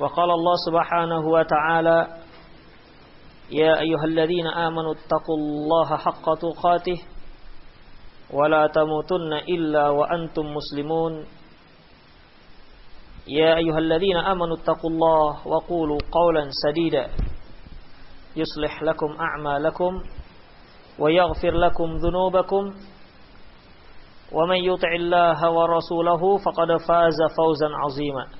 وقال الله سبحانه وتعالى يا أيها الذين آمنوا اتقوا الله حق تقاته ولا تموتن إلا وأنتم مسلمون. يا أيها الذين آمنوا اتقوا الله وقولوا قولا سديدا يصلح لكم أعمالكم ويغفر لكم ذنوبكم. ومن يطع الله ورسوله فقد فاز فوزا عظيما.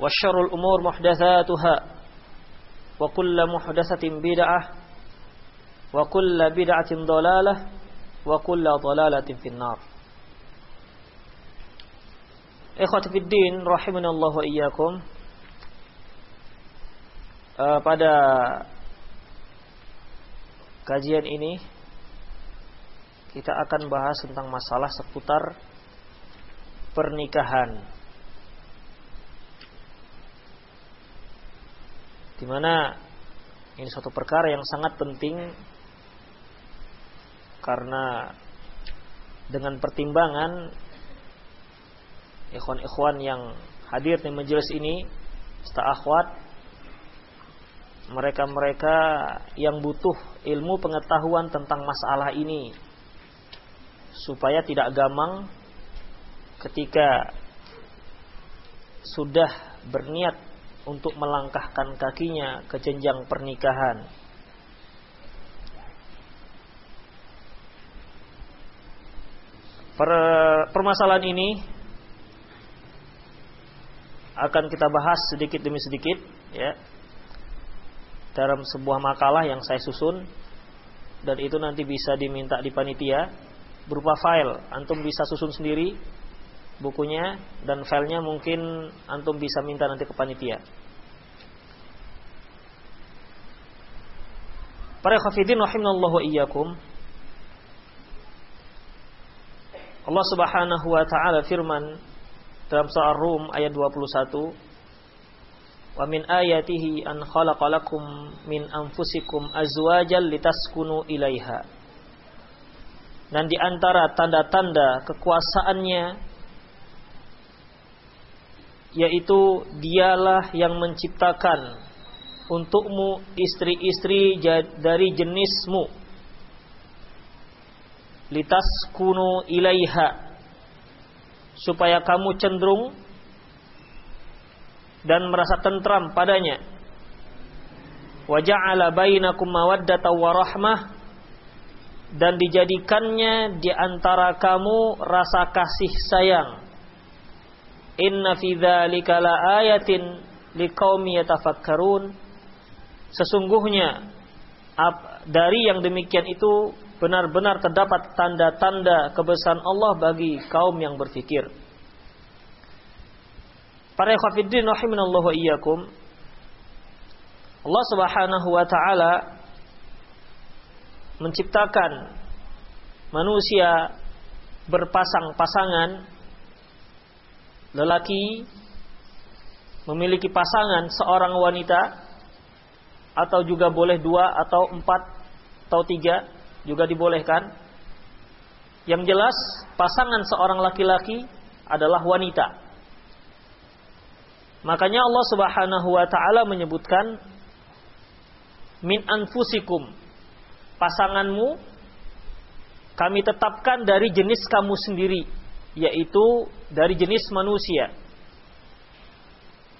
وشر الأمور محدثاتها وكل محدثة بدعة وكل بدعة ضلالة وكل ضلالة في النار Ikhwati fid din rahimanallahu wa iyyakum. Uh, pada kajian ini kita akan bahas tentang masalah seputar pernikahan. Di mana ini suatu perkara yang sangat penting karena dengan pertimbangan ikhwan-ikhwan yang hadir di majelis ini serta akhwat mereka-mereka yang butuh ilmu pengetahuan tentang masalah ini supaya tidak gamang ketika sudah berniat untuk melangkahkan kakinya ke jenjang pernikahan. Per permasalahan ini akan kita bahas sedikit demi sedikit ya dalam sebuah makalah yang saya susun dan itu nanti bisa diminta di panitia berupa file antum bisa susun sendiri bukunya dan filenya mungkin antum bisa minta nanti ke panitia. Para khafidin rahimallahu iyyakum. Allah Subhanahu wa taala firman dalam surah Rum ayat 21 Wa min ayatihi an khalaqalakum min anfusikum azwajal litaskunu ilaiha. Dan di antara tanda-tanda kekuasaannya yaitu dialah yang menciptakan untukmu istri-istri dari jenismu litaskunu ilaiha supaya kamu cenderung dan merasa tentram padanya. Wa ja'ala bainakum mawaddata wa rahmah dan dijadikannya di antara kamu rasa kasih sayang. Inna fi dzalika laayatin liqaumi yatafakkarun. Sesungguhnya dari yang demikian itu benar-benar terdapat tanda-tanda kebesaran Allah bagi kaum yang berfikir. Para ikhwatiddin rahimanallahu iyyakum. Allah Subhanahu wa taala menciptakan manusia berpasang-pasangan lelaki memiliki pasangan seorang wanita atau juga boleh dua atau empat atau tiga juga dibolehkan. Yang jelas pasangan seorang laki-laki adalah wanita. Makanya Allah Subhanahu wa taala menyebutkan min anfusikum. Pasanganmu kami tetapkan dari jenis kamu sendiri, yaitu dari jenis manusia.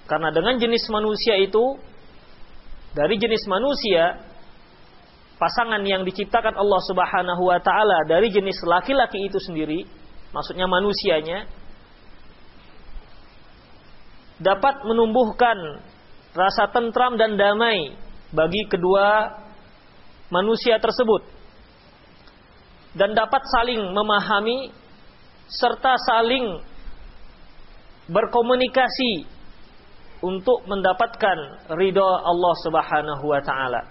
Karena dengan jenis manusia itu dari jenis manusia pasangan yang diciptakan Allah Subhanahu wa taala dari jenis laki-laki itu sendiri, maksudnya manusianya dapat menumbuhkan rasa tentram dan damai bagi kedua manusia tersebut dan dapat saling memahami serta saling berkomunikasi untuk mendapatkan ridho Allah Subhanahu wa taala.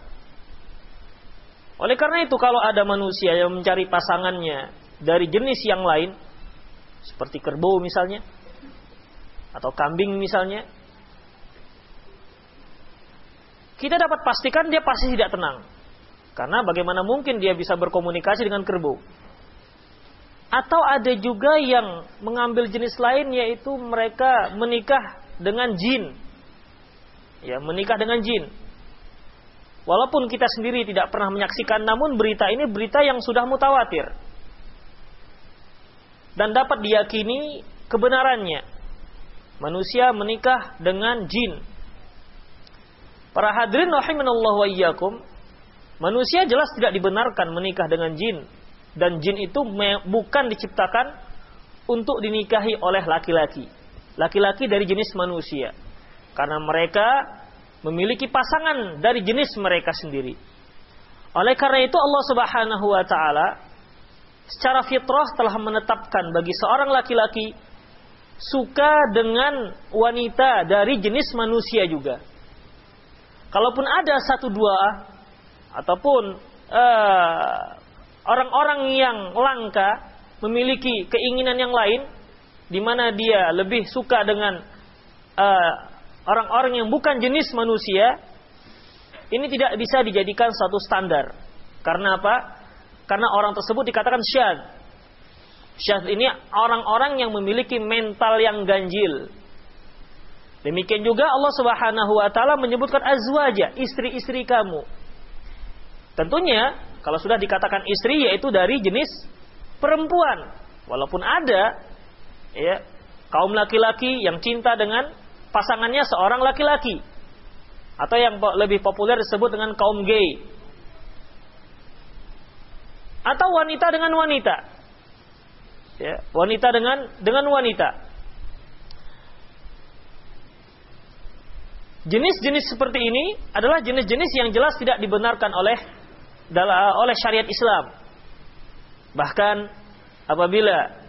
Oleh karena itu kalau ada manusia yang mencari pasangannya dari jenis yang lain seperti kerbau misalnya atau kambing misalnya kita dapat pastikan dia pasti tidak tenang. Karena bagaimana mungkin dia bisa berkomunikasi dengan kerbau? Atau ada juga yang mengambil jenis lain yaitu mereka menikah dengan jin. Ya, menikah dengan jin. Walaupun kita sendiri tidak pernah menyaksikan namun berita ini berita yang sudah mutawatir. Dan dapat diyakini kebenarannya. Manusia menikah dengan jin. Para hadirin rahimanallahu wa iyyakum, Manusia jelas tidak dibenarkan menikah dengan jin dan jin itu bukan diciptakan untuk dinikahi oleh laki-laki. Laki-laki dari jenis manusia. Karena mereka memiliki pasangan dari jenis mereka sendiri. Oleh karena itu Allah Subhanahu wa taala secara fitrah telah menetapkan bagi seorang laki-laki suka dengan wanita dari jenis manusia juga. Kalaupun ada satu dua ataupun eh, orang-orang yang langka memiliki keinginan yang lain di mana dia lebih suka dengan eh, orang-orang uh, yang bukan jenis manusia ini tidak bisa dijadikan satu standar. Karena apa? Karena orang tersebut dikatakan syad syad ini orang-orang yang memiliki mental yang ganjil. Demikian juga Allah Subhanahu wa taala menyebutkan azwaja istri-istri kamu. Tentunya kalau sudah dikatakan istri yaitu dari jenis perempuan. Walaupun ada ya kaum laki-laki yang cinta dengan pasangannya seorang laki-laki atau yang lebih populer disebut dengan kaum gay. Atau wanita dengan wanita. Ya, wanita dengan dengan wanita. Jenis-jenis seperti ini adalah jenis-jenis yang jelas tidak dibenarkan oleh oleh syariat Islam. Bahkan apabila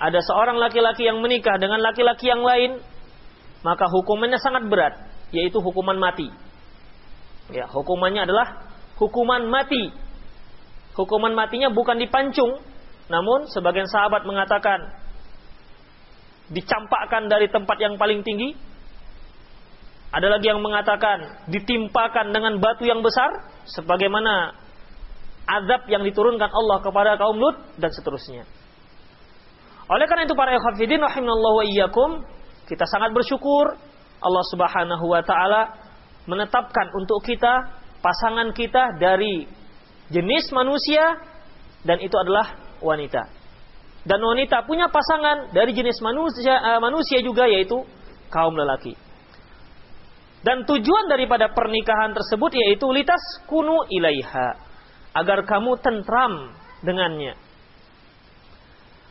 ada seorang laki-laki yang menikah dengan laki-laki yang lain, maka hukumannya sangat berat, yaitu hukuman mati. Ya, hukumannya adalah hukuman mati. Hukuman matinya bukan dipancung, namun sebagian sahabat mengatakan dicampakkan dari tempat yang paling tinggi. Ada lagi yang mengatakan ditimpakan dengan batu yang besar sebagaimana azab yang diturunkan Allah kepada kaum Lut dan seterusnya. Oleh karena itu para ikhwatiddin rahimallahu wa iyyakum, kita sangat bersyukur Allah Subhanahu wa taala menetapkan untuk kita pasangan kita dari jenis manusia dan itu adalah wanita. Dan wanita punya pasangan dari jenis manusia uh, manusia juga yaitu kaum lelaki. Dan tujuan daripada pernikahan tersebut yaitu litas kunu ilaiha agar kamu tentram dengannya.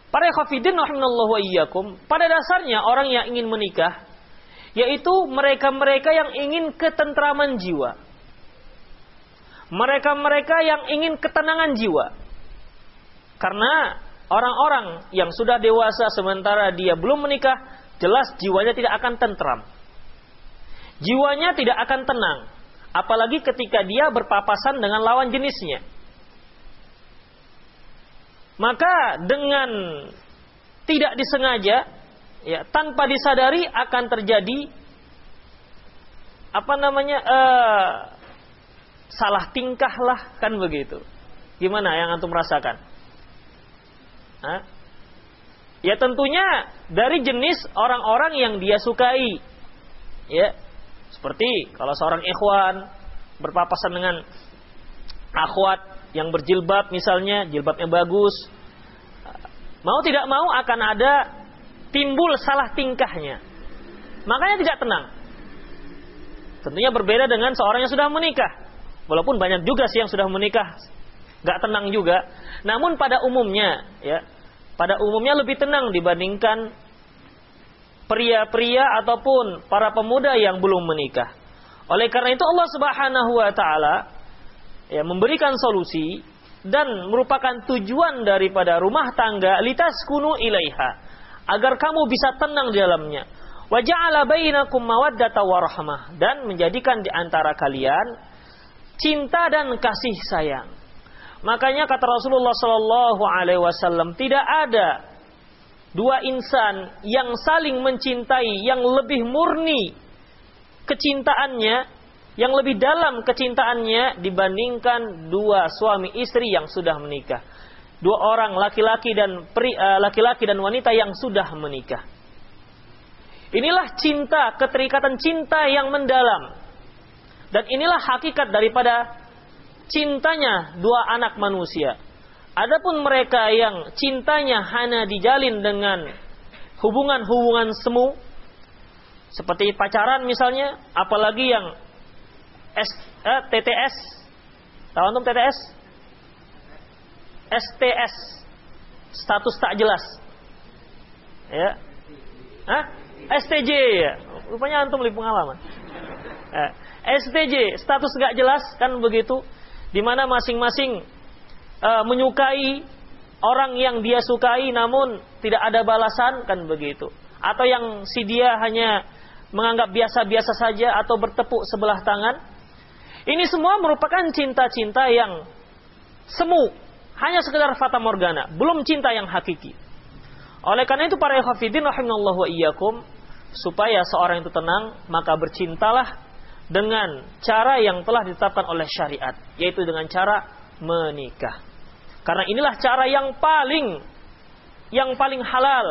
Para khafidin rahimallahu wa iyyakum, pada dasarnya orang yang ingin menikah yaitu mereka-mereka yang ingin ketentraman jiwa. Mereka-mereka yang ingin ketenangan jiwa. Karena orang-orang yang sudah dewasa sementara dia belum menikah, jelas jiwanya tidak akan tentram. Jiwanya tidak akan tenang apalagi ketika dia berpapasan dengan lawan jenisnya. Maka dengan tidak disengaja, ya tanpa disadari akan terjadi apa namanya uh, salah tingkah lah kan begitu. Gimana yang antum rasakan? Hah? Ya tentunya dari jenis orang-orang yang dia sukai. Ya, seperti kalau seorang ikhwan berpapasan dengan akhwat yang berjilbab misalnya, jilbabnya bagus. Mau tidak mau akan ada timbul salah tingkahnya. Makanya tidak tenang. Tentunya berbeda dengan seorang yang sudah menikah. Walaupun banyak juga sih yang sudah menikah gak tenang juga. Namun pada umumnya ya, pada umumnya lebih tenang dibandingkan pria-pria ataupun para pemuda yang belum menikah. Oleh karena itu Allah Subhanahu wa taala ya memberikan solusi dan merupakan tujuan daripada rumah tangga litas kunu ilaiha agar kamu bisa tenang di dalamnya. Wa ja'ala bainakum mawaddata warahmah dan menjadikan di antara kalian cinta dan kasih sayang. Makanya kata Rasulullah Shallallahu Alaihi Wasallam tidak ada dua insan yang saling mencintai yang lebih murni kecintaannya yang lebih dalam kecintaannya dibandingkan dua suami istri yang sudah menikah. Dua orang laki-laki dan eh, laki-laki dan wanita yang sudah menikah. Inilah cinta, keterikatan cinta yang mendalam. Dan inilah hakikat daripada cintanya dua anak manusia. Adapun mereka yang cintanya hanya dijalin dengan hubungan-hubungan semu, seperti pacaran misalnya, apalagi yang S, eh, TTS. Tahu antum TTS? STS. Status tak jelas. Ya. Hah? STJ ya. Rupanya antum lebih pengalaman. Eh, STJ, status gak jelas kan begitu. Di mana masing-masing uh, menyukai orang yang dia sukai namun tidak ada balasan kan begitu. Atau yang si dia hanya menganggap biasa-biasa saja atau bertepuk sebelah tangan ini semua merupakan cinta-cinta yang semu, hanya sekedar fata morgana, belum cinta yang hakiki. Oleh karena itu para ikhwafidin rahimallahu wa iyyakum supaya seorang itu tenang, maka bercintalah dengan cara yang telah ditetapkan oleh syariat, yaitu dengan cara menikah. Karena inilah cara yang paling yang paling halal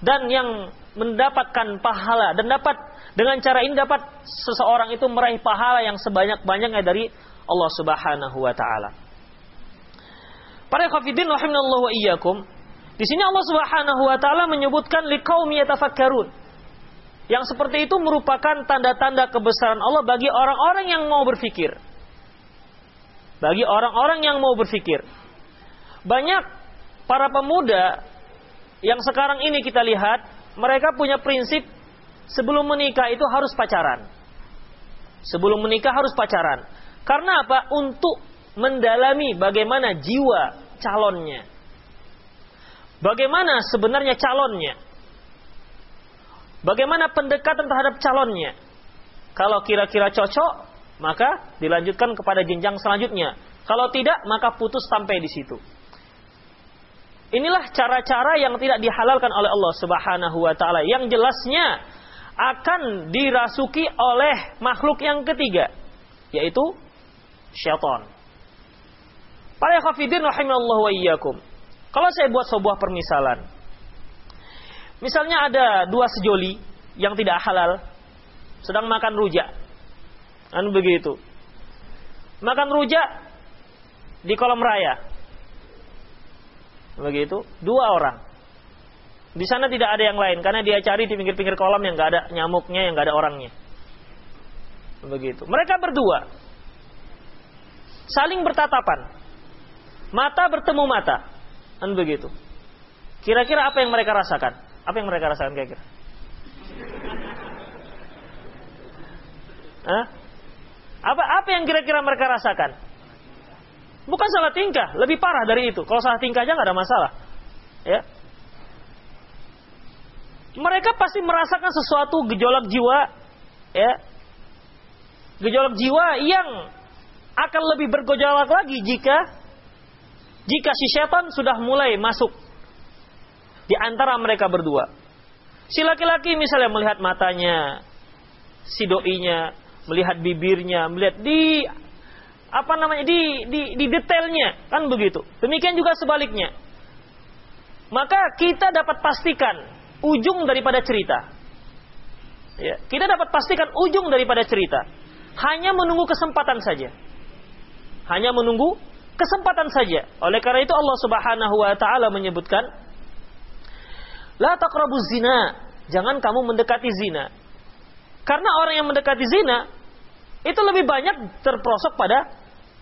dan yang mendapatkan pahala dan dapat dengan cara ini dapat seseorang itu meraih pahala yang sebanyak-banyaknya dari Allah Subhanahu wa taala. Para khafidin rahimallahu wa iyyakum. Di sini Allah Subhanahu wa taala menyebutkan liqaumi yatafakkarun. Yang seperti itu merupakan tanda-tanda kebesaran Allah bagi orang-orang yang mau berfikir. Bagi orang-orang yang mau berfikir. Banyak para pemuda yang sekarang ini kita lihat, mereka punya prinsip sebelum menikah itu harus pacaran. Sebelum menikah harus pacaran. Karena apa? Untuk mendalami bagaimana jiwa calonnya. Bagaimana sebenarnya calonnya. Bagaimana pendekatan terhadap calonnya. Kalau kira-kira cocok, maka dilanjutkan kepada jenjang selanjutnya. Kalau tidak, maka putus sampai di situ. Inilah cara-cara yang tidak dihalalkan oleh Allah Subhanahu wa taala. Yang jelasnya akan dirasuki oleh makhluk yang ketiga, yaitu syaitan. Para khafidin rahimallahu wa iyyakum. Kalau saya buat sebuah permisalan. Misalnya ada dua sejoli yang tidak halal sedang makan rujak. Kan begitu. Makan rujak di kolam raya. Begitu, dua orang. Di sana tidak ada yang lain karena dia cari di pinggir-pinggir kolam yang nggak ada nyamuknya, yang nggak ada orangnya. Begitu. Mereka berdua saling bertatapan. Mata bertemu mata. Dan begitu. Kira-kira apa yang mereka rasakan? Apa yang mereka rasakan kira-kira? Apa apa yang kira-kira mereka rasakan? Bukan salah tingkah, lebih parah dari itu. Kalau salah tingkah aja nggak ada masalah. Ya, mereka pasti merasakan sesuatu gejolak jiwa ya gejolak jiwa yang akan lebih bergejolak lagi jika jika si setan sudah mulai masuk di antara mereka berdua. Si laki-laki misalnya melihat matanya, si doinya melihat bibirnya, melihat di apa namanya di di, di detailnya kan begitu. Demikian juga sebaliknya. Maka kita dapat pastikan ujung daripada cerita. Ya, kita dapat pastikan ujung daripada cerita. Hanya menunggu kesempatan saja. Hanya menunggu kesempatan saja. Oleh karena itu Allah Subhanahu wa taala menyebutkan La taqrabu zina. Jangan kamu mendekati zina. Karena orang yang mendekati zina itu lebih banyak terprosok pada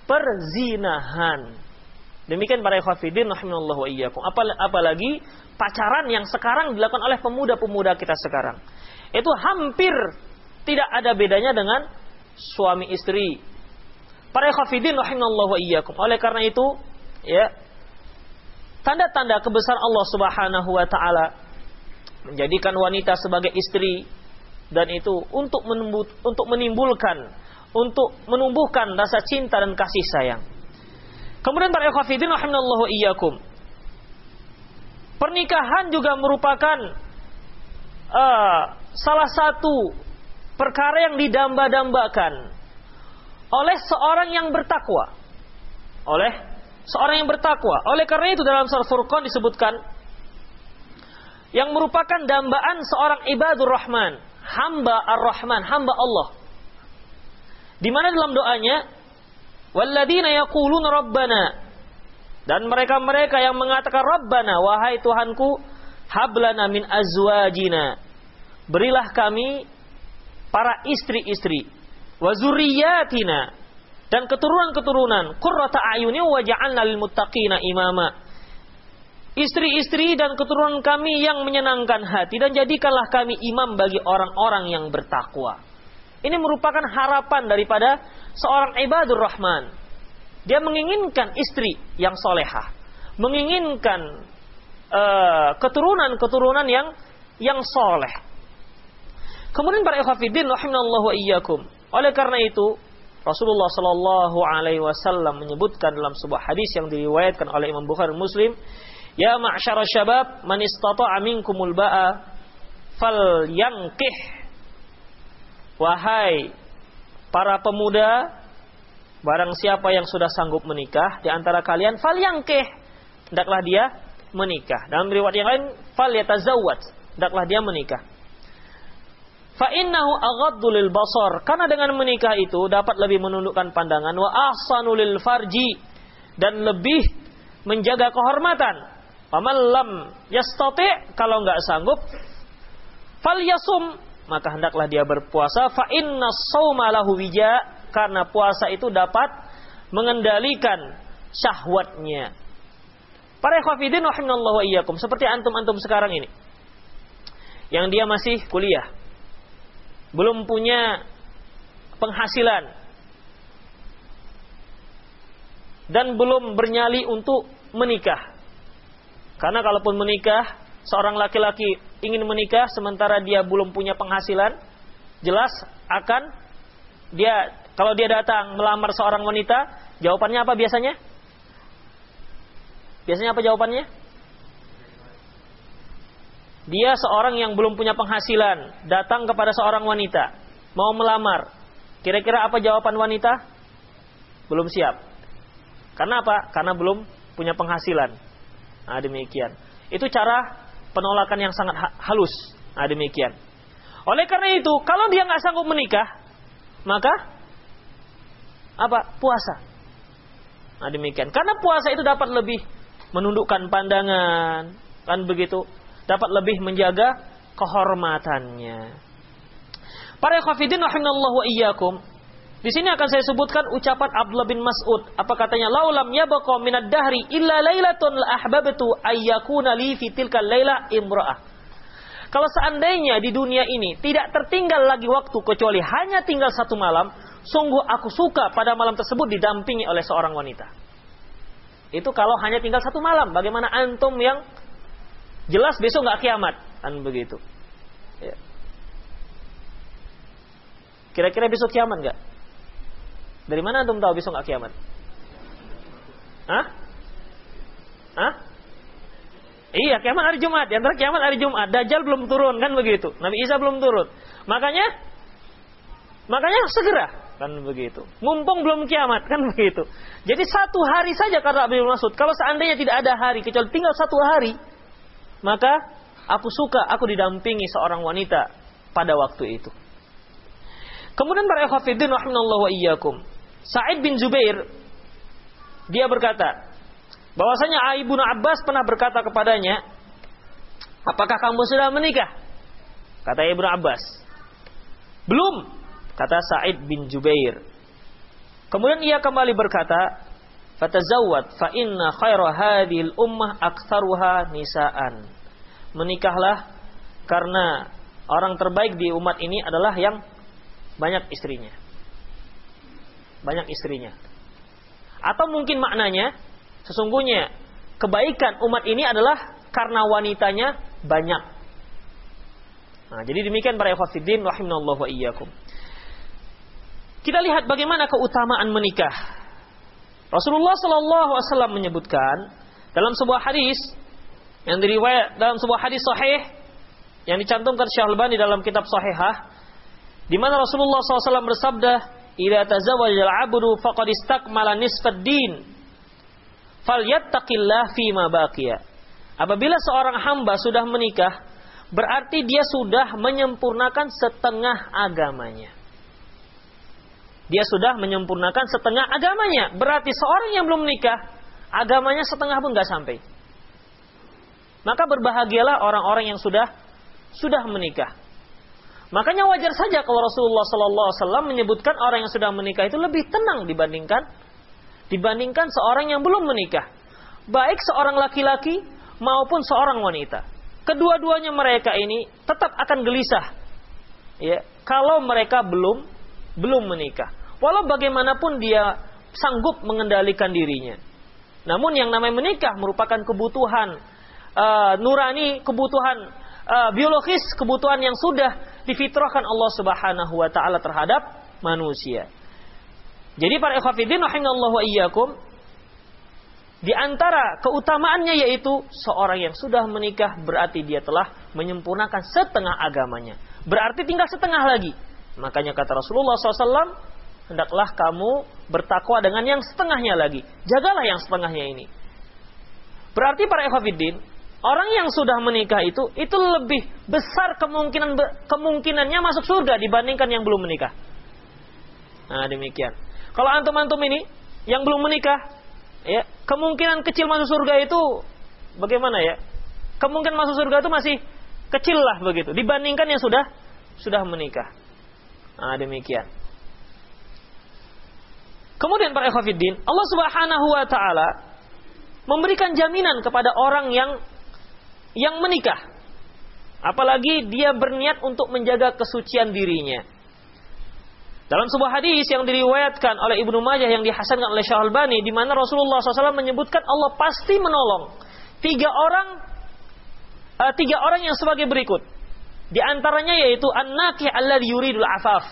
perzinahan. Demikian para ikhwafidin rahimallahu iyyakum. Apalagi pacaran yang sekarang dilakukan oleh pemuda-pemuda kita sekarang. Itu hampir tidak ada bedanya dengan suami istri. Para ikhwafidin rahimallahu iyyakum. Oleh karena itu, ya, tanda-tanda kebesaran Allah Subhanahu wa taala menjadikan wanita sebagai istri dan itu untuk menimbulkan untuk menumbuhkan rasa cinta dan kasih sayang. Kemudian para ikhwafidin rahimallahu iyyakum. Pernikahan juga merupakan uh, salah satu perkara yang didamba-dambakan oleh seorang yang bertakwa. Oleh seorang yang bertakwa. Oleh karena itu dalam surah Furqan disebutkan yang merupakan dambaan seorang ibadur rahman, hamba ar-rahman, hamba Allah. Di mana dalam doanya? Walladzina yaquluna rabbana. Dan mereka-mereka yang mengatakan rabbana wahai Tuhanku hablana min azwajina. Berilah kami para istri-istri wa zurriyatina dan keturunan-keturunan. Qurrata ayuni wa ja'alna lil muttaqina imama. Istri-istri dan keturunan kami yang menyenangkan hati dan jadikanlah kami imam bagi orang-orang yang bertakwa ini merupakan harapan daripada seorang ibadur rahman. Dia menginginkan istri yang solehah. Menginginkan uh, keturunan-keturunan yang yang soleh. Kemudian para ikhwafidin rahimallahu iyyakum. Oleh karena itu, Rasulullah Shallallahu alaihi wasallam menyebutkan dalam sebuah hadis yang diriwayatkan oleh Imam Bukhari Muslim, "Ya ma'syara syabab, man istata'a minkumul ba'a falyankih Wahai para pemuda, barang siapa yang sudah sanggup menikah di antara kalian, fal yangkeh, hendaklah dia menikah. Dalam riwayat yang lain, fal yatazawwaj, hendaklah dia menikah. Fa innahu aghaddu lil basar, karena dengan menikah itu dapat lebih menundukkan pandangan wa ahsanu lil farji dan lebih menjaga kehormatan. Paman lam yastati kalau nggak sanggup fal yasum maka hendaklah dia berpuasa fa inna wija karena puasa itu dapat mengendalikan syahwatnya. Para ikhwafidin rahimallahu iyyakum seperti antum-antum sekarang ini. Yang dia masih kuliah. Belum punya penghasilan. Dan belum bernyali untuk menikah. Karena kalaupun menikah seorang laki-laki ingin menikah sementara dia belum punya penghasilan, jelas akan dia kalau dia datang melamar seorang wanita, jawabannya apa biasanya? Biasanya apa jawabannya? Dia seorang yang belum punya penghasilan, datang kepada seorang wanita, mau melamar. Kira-kira apa jawaban wanita? Belum siap. Karena apa? Karena belum punya penghasilan. Nah, demikian. Itu cara penolakan yang sangat halus. Nah, demikian. Oleh karena itu, kalau dia nggak sanggup menikah, maka apa? Puasa. Nah, demikian. Karena puasa itu dapat lebih menundukkan pandangan, kan begitu? Dapat lebih menjaga kehormatannya. Para khafidin rahimallahu iyyakum, di sini akan saya sebutkan ucapan Abdullah bin Mas'ud. Apa katanya? Laulam yabqa minad dahri illa lailatun la ahbabtu ayyakuna li fi tilka laila imra'ah. Kalau seandainya di dunia ini tidak tertinggal lagi waktu kecuali hanya tinggal satu malam, sungguh aku suka pada malam tersebut didampingi oleh seorang wanita. Itu kalau hanya tinggal satu malam. Bagaimana antum yang jelas besok nggak kiamat, kan begitu. Ya. Kira-kira besok kiamat nggak? Dari mana antum tahu besok nggak kiamat? Hah? Hah? Iya, kiamat hari Jumat. Di antara kiamat hari Jumat, Dajjal belum turun kan begitu. Nabi Isa belum turun. Makanya makanya segera kan begitu. Mumpung belum kiamat kan begitu. Jadi satu hari saja karena Abdul Masud. Kalau seandainya tidak ada hari kecuali tinggal satu hari, maka aku suka aku didampingi seorang wanita pada waktu itu. Kemudian para ikhwatiddin rahimallahu wa iyyakum. Sa'id bin Zubair dia berkata bahwasanya Ibnu Abbas pernah berkata kepadanya, "Apakah kamu sudah menikah?" Kata Ibnu Abbas, "Belum." Kata Sa'id bin Jubair. Kemudian ia kembali berkata, "Fatazawwad fa inna khaira hadhil ummah aktsaruha nisaan." Menikahlah karena orang terbaik di umat ini adalah yang banyak istrinya. Banyak istrinya. Atau mungkin maknanya sesungguhnya kebaikan umat ini adalah karena wanitanya banyak. Nah, jadi demikian para ikhwatiddin rahimanallahu wa iyyakum. Kita lihat bagaimana keutamaan menikah. Rasulullah Shallallahu Alaihi Wasallam menyebutkan dalam sebuah hadis yang diriwayat dalam sebuah hadis sahih yang dicantumkan Syekh Al-Albani dalam kitab Sahihah di mana Rasulullah SAW bersabda, "Idza tazawwaja al-'abdu faqad istakmala nisfad din, falyattaqillah fi ma baqiya." Apabila seorang hamba sudah menikah, berarti dia sudah menyempurnakan setengah agamanya. Dia sudah menyempurnakan setengah agamanya. Berarti seorang yang belum menikah, agamanya setengah pun nggak sampai. Maka berbahagialah orang-orang yang sudah sudah menikah. Makanya wajar saja kalau Rasulullah Sallallahu Alaihi menyebutkan orang yang sudah menikah itu lebih tenang dibandingkan dibandingkan seorang yang belum menikah. Baik seorang laki-laki maupun seorang wanita. Kedua-duanya mereka ini tetap akan gelisah. Ya, kalau mereka belum belum menikah. Walau bagaimanapun dia sanggup mengendalikan dirinya. Namun yang namanya menikah merupakan kebutuhan uh, nurani, kebutuhan uh, biologis, kebutuhan yang sudah difitrahkan Allah Subhanahu wa taala terhadap manusia. Jadi para ikhwatiddin rahimallahu iyyakum di antara keutamaannya yaitu seorang yang sudah menikah berarti dia telah menyempurnakan setengah agamanya. Berarti tinggal setengah lagi. Makanya kata Rasulullah SAW, hendaklah kamu bertakwa dengan yang setengahnya lagi. Jagalah yang setengahnya ini. Berarti para ikhwatiddin, Orang yang sudah menikah itu itu lebih besar kemungkinan kemungkinannya masuk surga dibandingkan yang belum menikah. Nah, demikian. Kalau antum-antum ini yang belum menikah, ya, kemungkinan kecil masuk surga itu bagaimana ya? Kemungkinan masuk surga itu masih kecil lah begitu dibandingkan yang sudah sudah menikah. Nah, demikian. Kemudian para ikhwatiddin, Allah Subhanahu wa taala memberikan jaminan kepada orang yang yang menikah. Apalagi dia berniat untuk menjaga kesucian dirinya. Dalam sebuah hadis yang diriwayatkan oleh Ibnu Majah yang dihasankan oleh Syahalbani di mana Rasulullah SAW menyebutkan Allah pasti menolong tiga orang uh, tiga orang yang sebagai berikut. Di antaranya yaitu an-nakih yuridul afaf.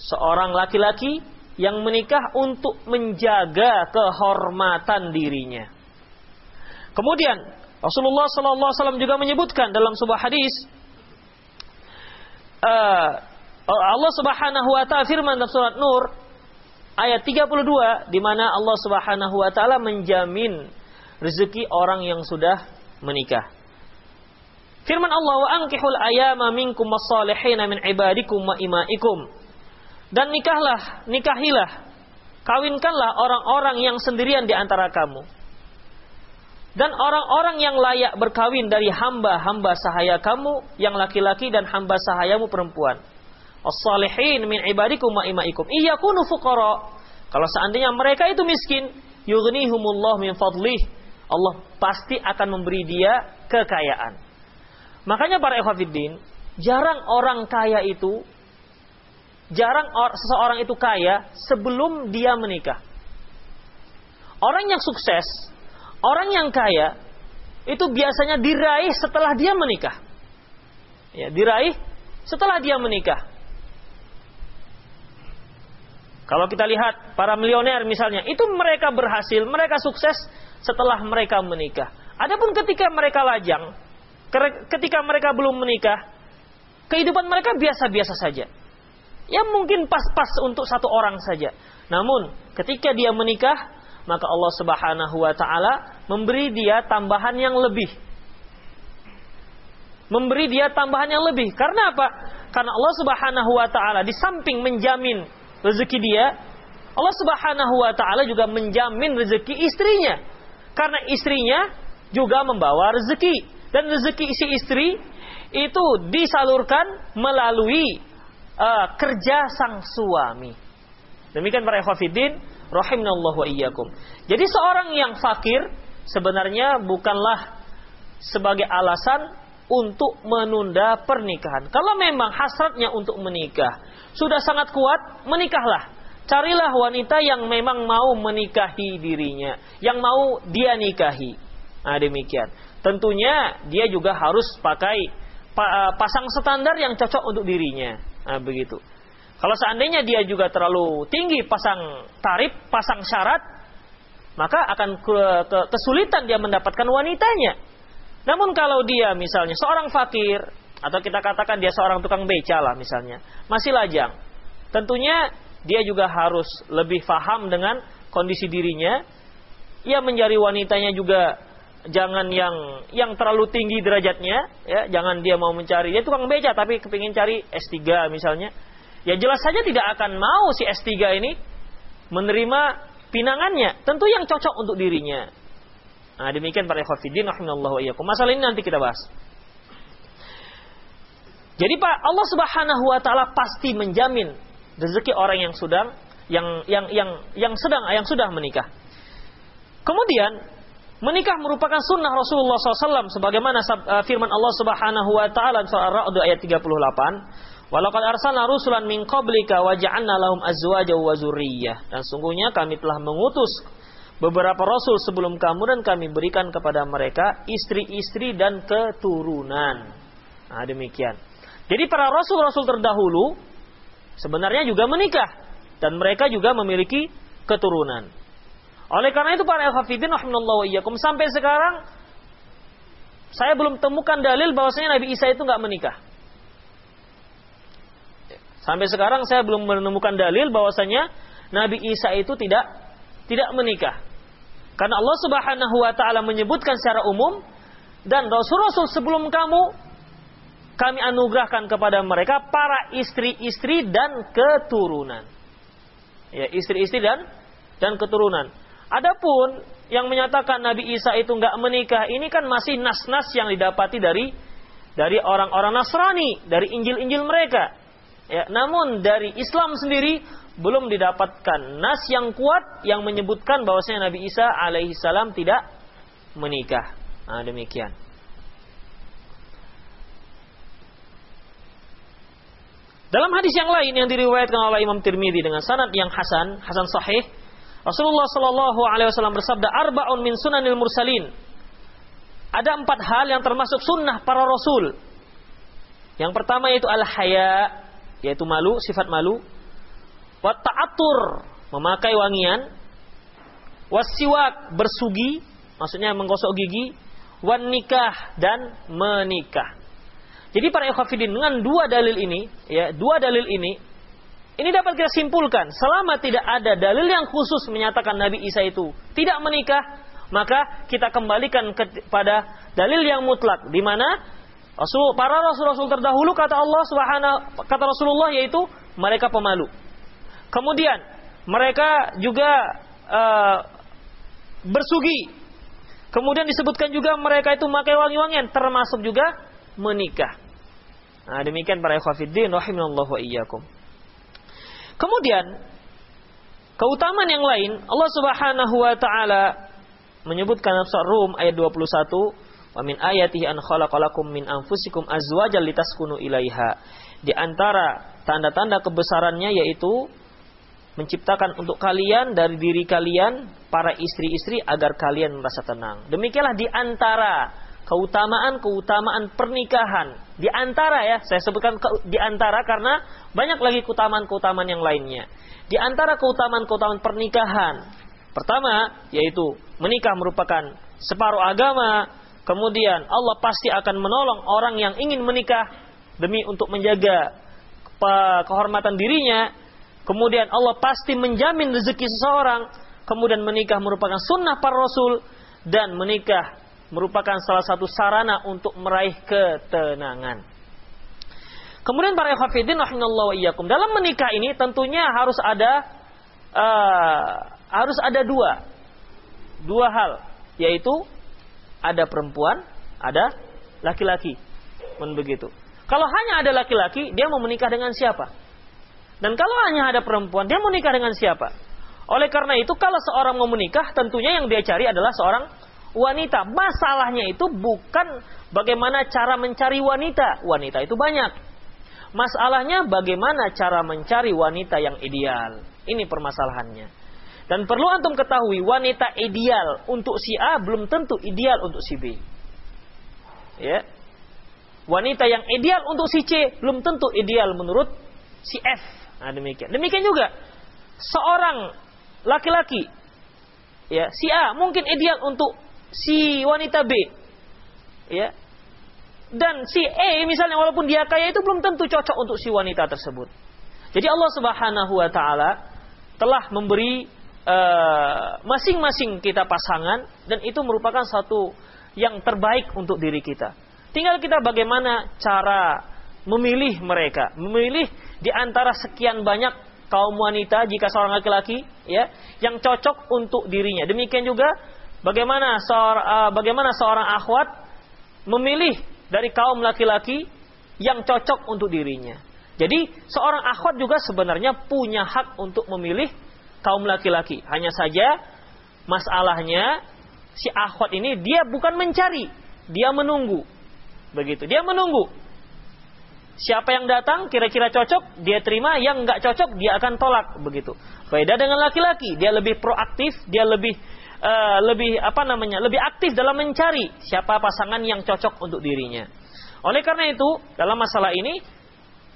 Seorang laki-laki yang menikah untuk menjaga kehormatan dirinya. Kemudian Rasulullah sallallahu alaihi wasallam juga menyebutkan dalam sebuah hadis uh, Allah Subhanahu wa taala firman dalam surat Nur ayat 32 di mana Allah Subhanahu wa taala menjamin rezeki orang yang sudah menikah. Firman Allah wa ankihul ayama minkum wasalihina min ibadikum wa imaikum. Dan nikahlah, nikahilah, kawinkanlah orang-orang yang sendirian di antara kamu dan orang-orang yang layak berkawin dari hamba-hamba sahaya kamu yang laki-laki dan hamba sahayamu perempuan. As-salihin min ibadikum wa imaikum. Iyakunu fuqara. Kalau seandainya mereka itu miskin, yughnihumullah min fadlih. Allah pasti akan memberi dia kekayaan. Makanya para ikhwatiddin, jarang orang kaya itu jarang or, seseorang itu kaya sebelum dia menikah. Orang yang sukses Orang yang kaya itu biasanya diraih setelah dia menikah. Ya, diraih setelah dia menikah. Kalau kita lihat para milioner misalnya, itu mereka berhasil, mereka sukses setelah mereka menikah. Adapun ketika mereka lajang, ketika mereka belum menikah, kehidupan mereka biasa-biasa saja. Ya mungkin pas-pas untuk satu orang saja. Namun ketika dia menikah, maka Allah Subhanahu wa taala memberi dia tambahan yang lebih. Memberi dia tambahan yang lebih. Karena apa? Karena Allah Subhanahu wa taala di samping menjamin rezeki dia, Allah Subhanahu wa taala juga menjamin rezeki istrinya. Karena istrinya juga membawa rezeki dan rezeki si istri itu disalurkan melalui uh, kerja sang suami. Demikian para ikhwafidin rahimanallahu wa iyyakum. Jadi seorang yang fakir sebenarnya bukanlah sebagai alasan untuk menunda pernikahan. Kalau memang hasratnya untuk menikah sudah sangat kuat, menikahlah. Carilah wanita yang memang mau menikahi dirinya, yang mau dia nikahi. Nah, demikian. Tentunya dia juga harus pakai pasang standar yang cocok untuk dirinya. Nah, begitu. Kalau seandainya dia juga terlalu tinggi pasang tarif, pasang syarat, maka akan ke, ke, kesulitan dia mendapatkan wanitanya. Namun kalau dia misalnya seorang fakir atau kita katakan dia seorang tukang beca lah misalnya, masih lajang. Tentunya dia juga harus lebih paham dengan kondisi dirinya. Ia mencari wanitanya juga jangan yang yang terlalu tinggi derajatnya, ya, jangan dia mau mencari dia tukang beca tapi kepingin cari S3 misalnya ya jelas saja tidak akan mau si S3 ini menerima pinangannya. Tentu yang cocok untuk dirinya. Nah, demikian para ikhwatiddin. Masalah ini nanti kita bahas. Jadi Pak, Allah Subhanahu wa taala pasti menjamin rezeki orang yang sedang yang yang yang yang sedang yang sudah menikah. Kemudian menikah merupakan sunnah Rasulullah SAW sebagaimana uh, firman Allah Subhanahu wa taala surah Ar-Ra'd ayat 38 Walaqad arsalna rusulan min qablika wa ja'alna lahum azwaja wa. Dan sungguhnya kami telah mengutus beberapa rasul sebelum kamu dan kami berikan kepada mereka istri-istri dan keturunan. Nah, demikian. Jadi para rasul-rasul terdahulu sebenarnya juga menikah dan mereka juga memiliki keturunan. Oleh karena itu para al-hafidin iyyakum sampai sekarang saya belum temukan dalil bahwasanya Nabi Isa itu nggak menikah. Sampai sekarang saya belum menemukan dalil bahwasanya Nabi Isa itu tidak tidak menikah. Karena Allah Subhanahu wa taala menyebutkan secara umum dan rasul-rasul sebelum kamu kami anugerahkan kepada mereka para istri-istri dan keturunan. Ya, istri-istri dan dan keturunan. Adapun yang menyatakan Nabi Isa itu nggak menikah ini kan masih nas-nas yang didapati dari dari orang-orang Nasrani, dari Injil-Injil mereka. Ya, namun dari Islam sendiri belum didapatkan nas yang kuat yang menyebutkan bahwasanya Nabi Isa alaihi salam tidak menikah. Nah, demikian. Dalam hadis yang lain yang diriwayatkan oleh Imam Tirmidzi dengan sanad yang hasan, hasan sahih, Rasulullah Shallallahu alaihi wasallam bersabda, "Arba'un min sunanil mursalin." Ada empat hal yang termasuk sunnah para rasul. Yang pertama yaitu al-haya, yaitu malu, sifat malu. Wa ta'atur, memakai wangian. Wasiwak, bersugi, maksudnya menggosok gigi. Wan nikah dan menikah. Jadi para ikhwafidin dengan dua dalil ini, ya, dua dalil ini ini dapat kita simpulkan, selama tidak ada dalil yang khusus menyatakan Nabi Isa itu tidak menikah, maka kita kembalikan kepada dalil yang mutlak di mana Rasul, para rasul-rasul terdahulu kata Allah Subhanahu kata Rasulullah yaitu mereka pemalu. Kemudian mereka juga uh, bersugi. Kemudian disebutkan juga mereka itu memakai wangi-wangian termasuk juga menikah. Nah, demikian para ikhwatiddin rahimallahu wa iyyakum. Kemudian keutamaan yang lain Allah Subhanahu wa taala menyebutkan dalam Rum ayat 21 Wa min ayatihi an khalaqalakum min anfusikum azwajan litaskunu ilaiha. Di antara tanda-tanda kebesarannya yaitu menciptakan untuk kalian dari diri kalian para istri-istri agar kalian merasa tenang. Demikianlah di antara keutamaan-keutamaan pernikahan. Di antara ya, saya sebutkan di antara karena banyak lagi keutamaan-keutamaan yang lainnya. Di antara keutamaan-keutamaan pernikahan. Pertama, yaitu menikah merupakan separuh agama, Kemudian Allah pasti akan menolong orang yang ingin menikah demi untuk menjaga kehormatan dirinya. Kemudian Allah pasti menjamin rezeki seseorang. Kemudian menikah merupakan sunnah para rasul dan menikah merupakan salah satu sarana untuk meraih ketenangan. Kemudian para hafidin rahimallahu iyyakum. Dalam menikah ini tentunya harus ada uh, harus ada dua dua hal yaitu ada perempuan, ada laki-laki. Men begitu. Kalau hanya ada laki-laki, dia mau menikah dengan siapa? Dan kalau hanya ada perempuan, dia mau nikah dengan siapa? Oleh karena itu, kalau seorang mau menikah, tentunya yang dia cari adalah seorang wanita. Masalahnya itu bukan bagaimana cara mencari wanita. Wanita itu banyak. Masalahnya bagaimana cara mencari wanita yang ideal. Ini permasalahannya. Dan perlu antum ketahui, wanita ideal untuk si A belum tentu ideal untuk si B. Ya. Wanita yang ideal untuk si C belum tentu ideal menurut si F. Nah, demikian. Demikian juga seorang laki-laki ya, si A mungkin ideal untuk si wanita B. Ya. Dan si E misalnya walaupun dia kaya itu belum tentu cocok untuk si wanita tersebut. Jadi Allah Subhanahu wa taala telah memberi masing-masing uh, kita pasangan dan itu merupakan satu yang terbaik untuk diri kita. Tinggal kita bagaimana cara memilih mereka, memilih di antara sekian banyak kaum wanita jika seorang laki-laki ya yang cocok untuk dirinya. Demikian juga bagaimana seorang uh, bagaimana seorang akhwat memilih dari kaum laki-laki yang cocok untuk dirinya. Jadi seorang akhwat juga sebenarnya punya hak untuk memilih kaum laki-laki. Hanya saja masalahnya si akhwat ini dia bukan mencari, dia menunggu. Begitu. Dia menunggu. Siapa yang datang kira-kira cocok, dia terima, yang nggak cocok dia akan tolak begitu. Beda dengan laki-laki, dia lebih proaktif, dia lebih uh, lebih apa namanya, lebih aktif dalam mencari siapa pasangan yang cocok untuk dirinya. Oleh karena itu, dalam masalah ini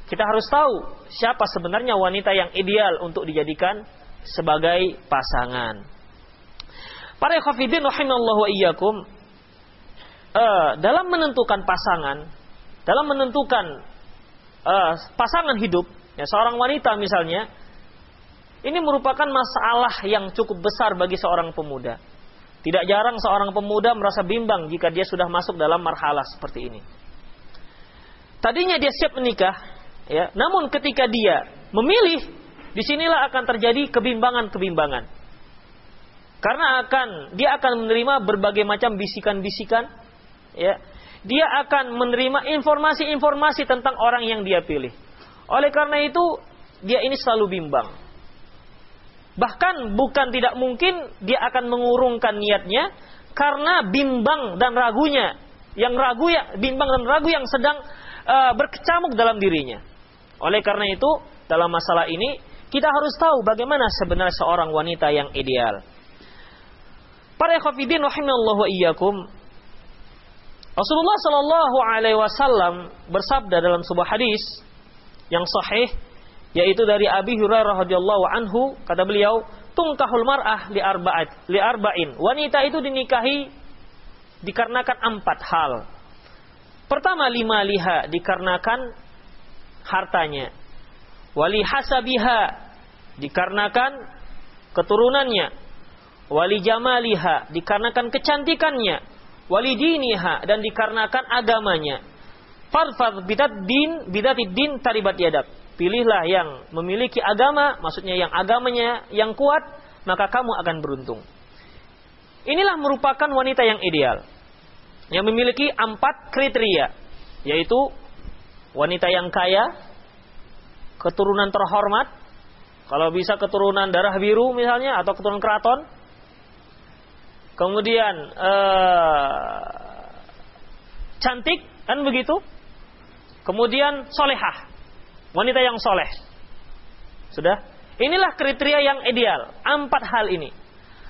kita harus tahu siapa sebenarnya wanita yang ideal untuk dijadikan sebagai pasangan. Para khafidin rahimallahu wa iyyakum uh, dalam menentukan pasangan, dalam menentukan uh, pasangan hidup, ya seorang wanita misalnya, ini merupakan masalah yang cukup besar bagi seorang pemuda. Tidak jarang seorang pemuda merasa bimbang jika dia sudah masuk dalam marhalah seperti ini. Tadinya dia siap menikah, ya, namun ketika dia memilih, di sinilah akan terjadi kebimbangan-kebimbangan. Karena akan dia akan menerima berbagai macam bisikan-bisikan, ya, dia akan menerima informasi-informasi tentang orang yang dia pilih. Oleh karena itu, dia ini selalu bimbang. Bahkan bukan tidak mungkin dia akan mengurungkan niatnya karena bimbang dan ragunya. Yang ragu ya, bimbang dan ragu yang sedang uh, berkecamuk dalam dirinya. Oleh karena itu, dalam masalah ini kita harus tahu bagaimana sebenarnya seorang wanita yang ideal. Para ikhwafidin rahimallahu wa iyyakum, Rasulullah Shallallahu Alaihi Wasallam bersabda dalam sebuah hadis yang sahih yaitu dari Abi Hurairah radhiyallahu anhu kata beliau tungkahul mar'ah li arba'at li arba'in. Wanita itu dinikahi dikarenakan empat hal. Pertama lima liha dikarenakan hartanya. Wali hasabiha dikarenakan keturunannya wali jamaliha dikarenakan kecantikannya walidiniha dan dikarenakan agamanya. Farfad bidat din bidatid din taribat yadab. Pilihlah yang memiliki agama, maksudnya yang agamanya yang kuat, maka kamu akan beruntung. Inilah merupakan wanita yang ideal. Yang memiliki empat kriteria. Yaitu wanita yang kaya, keturunan terhormat, kalau bisa keturunan darah biru misalnya, atau keturunan keraton, kemudian uh, cantik kan begitu? Kemudian solehah wanita yang soleh. Sudah? Inilah kriteria yang ideal empat hal ini.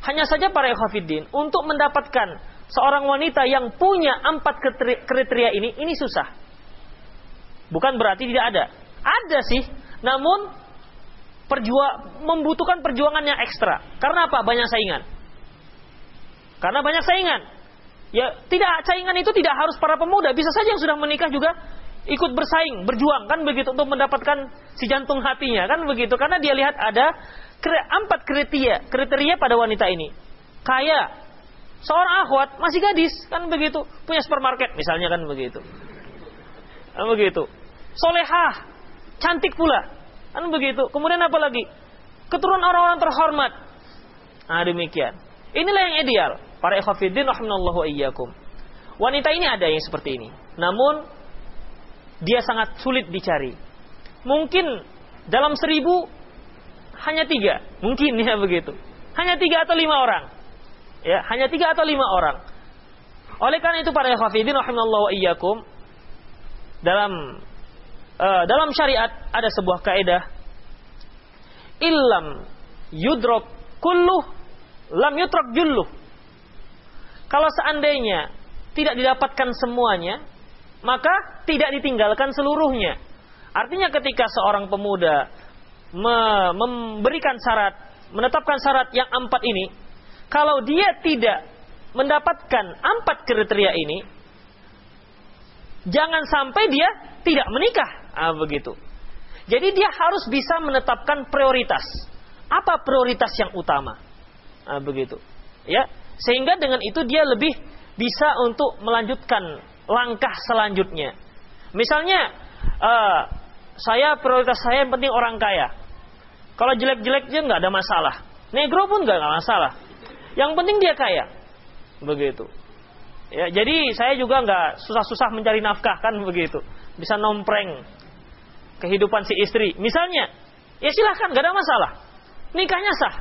Hanya saja para ekofidin untuk mendapatkan seorang wanita yang punya empat kriteria ini ini susah. Bukan berarti tidak ada. Ada sih namun perjuang membutuhkan perjuangan yang ekstra. Karena apa? Banyak saingan. Karena banyak saingan. Ya, tidak saingan itu tidak harus para pemuda, bisa saja yang sudah menikah juga ikut bersaing, berjuang. Kan begitu untuk mendapatkan si jantung hatinya. Kan begitu. Karena dia lihat ada empat kriteria kriteria pada wanita ini. Kaya. Seorang akhwat masih gadis. Kan begitu. Punya supermarket misalnya kan begitu. Kan begitu. Solehah. Cantik pula kan begitu kemudian apa lagi keturunan orang-orang terhormat nah demikian inilah yang ideal Para ikhwafidin rahimallahu iyyakum. Wanita ini ada yang seperti ini. Namun dia sangat sulit dicari. Mungkin dalam seribu hanya tiga, mungkin ya begitu. Hanya tiga atau lima orang. Ya, hanya tiga atau lima orang. Oleh karena itu para hafidin rahimallahu iyyakum dalam uh, dalam syariat ada sebuah kaidah illam yudrok kulluh lam yutrak julluh. Kalau seandainya tidak didapatkan semuanya, maka tidak ditinggalkan seluruhnya. Artinya ketika seorang pemuda me memberikan syarat, menetapkan syarat yang empat ini, kalau dia tidak mendapatkan empat kriteria ini, jangan sampai dia tidak menikah. Ah, begitu. Jadi dia harus bisa menetapkan prioritas. Apa prioritas yang utama? Ah, begitu. Ya, sehingga dengan itu dia lebih bisa untuk melanjutkan langkah selanjutnya. Misalnya, uh, saya prioritas saya yang penting orang kaya. Kalau jelek-jelek dia nggak ada masalah. Negro pun nggak masalah. Yang penting dia kaya. Begitu. Ya, jadi saya juga nggak susah-susah mencari nafkah kan begitu. Bisa nompreng kehidupan si istri. Misalnya, ya silahkan nggak ada masalah. Nikahnya sah.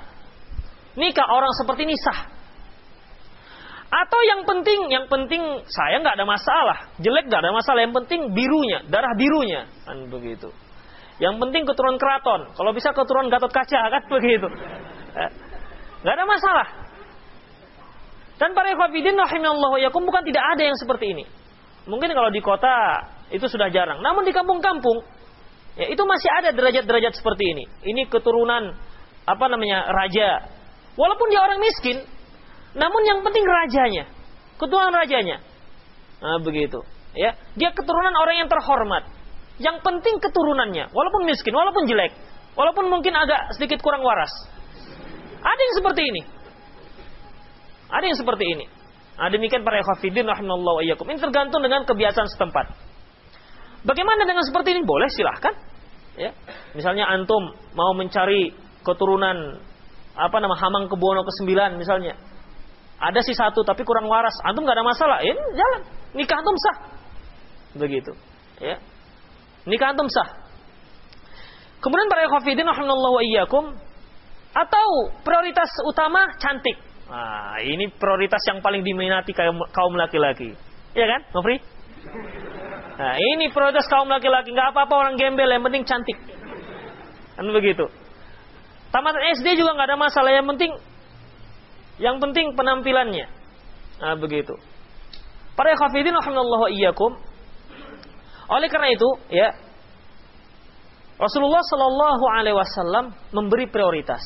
Nikah orang seperti ini sah. Atau yang penting, yang penting saya nggak ada masalah, jelek nggak ada masalah. Yang penting birunya, darah birunya, kan begitu. Yang penting keturunan keraton, kalau bisa keturunan Gatot Kaca kan begitu. Eh, nggak ada masalah. Dan para ikhwafidin rahimallahu yakum bukan tidak ada yang seperti ini. Mungkin kalau di kota itu sudah jarang. Namun di kampung-kampung ya itu masih ada derajat-derajat seperti ini. Ini keturunan apa namanya raja. Walaupun dia orang miskin, namun yang penting rajanya, keturunan rajanya. Nah, begitu. Ya, dia keturunan orang yang terhormat. Yang penting keturunannya, walaupun miskin, walaupun jelek, walaupun mungkin agak sedikit kurang waras. Ada yang seperti ini. Ada yang seperti ini. Nah, demikian para ikhwafidin rahimallahu iyyakum. Ini tergantung dengan kebiasaan setempat. Bagaimana dengan seperti ini? Boleh silahkan. Ya. Misalnya antum mau mencari keturunan apa nama Hamang Kebono ke-9 misalnya. Ada si satu tapi kurang waras. Antum nggak ada masalah. Ya, jalan. Nikah antum sah. Begitu. Ya. Nikah antum sah. Kemudian para khafidin rahimallahu iyyakum atau prioritas utama cantik. Nah, ini prioritas yang paling diminati kaum laki-laki. Iya kan, Nofri? Nah, ini prioritas kaum laki-laki. Nggak apa-apa orang gembel, yang penting cantik. Kan begitu. Tamat SD juga nggak ada masalah. Yang penting yang penting penampilannya. Nah, begitu. Para khafidin rahimallahu iyyakum. Oleh karena itu, ya Rasulullah Shallallahu alaihi wasallam memberi prioritas.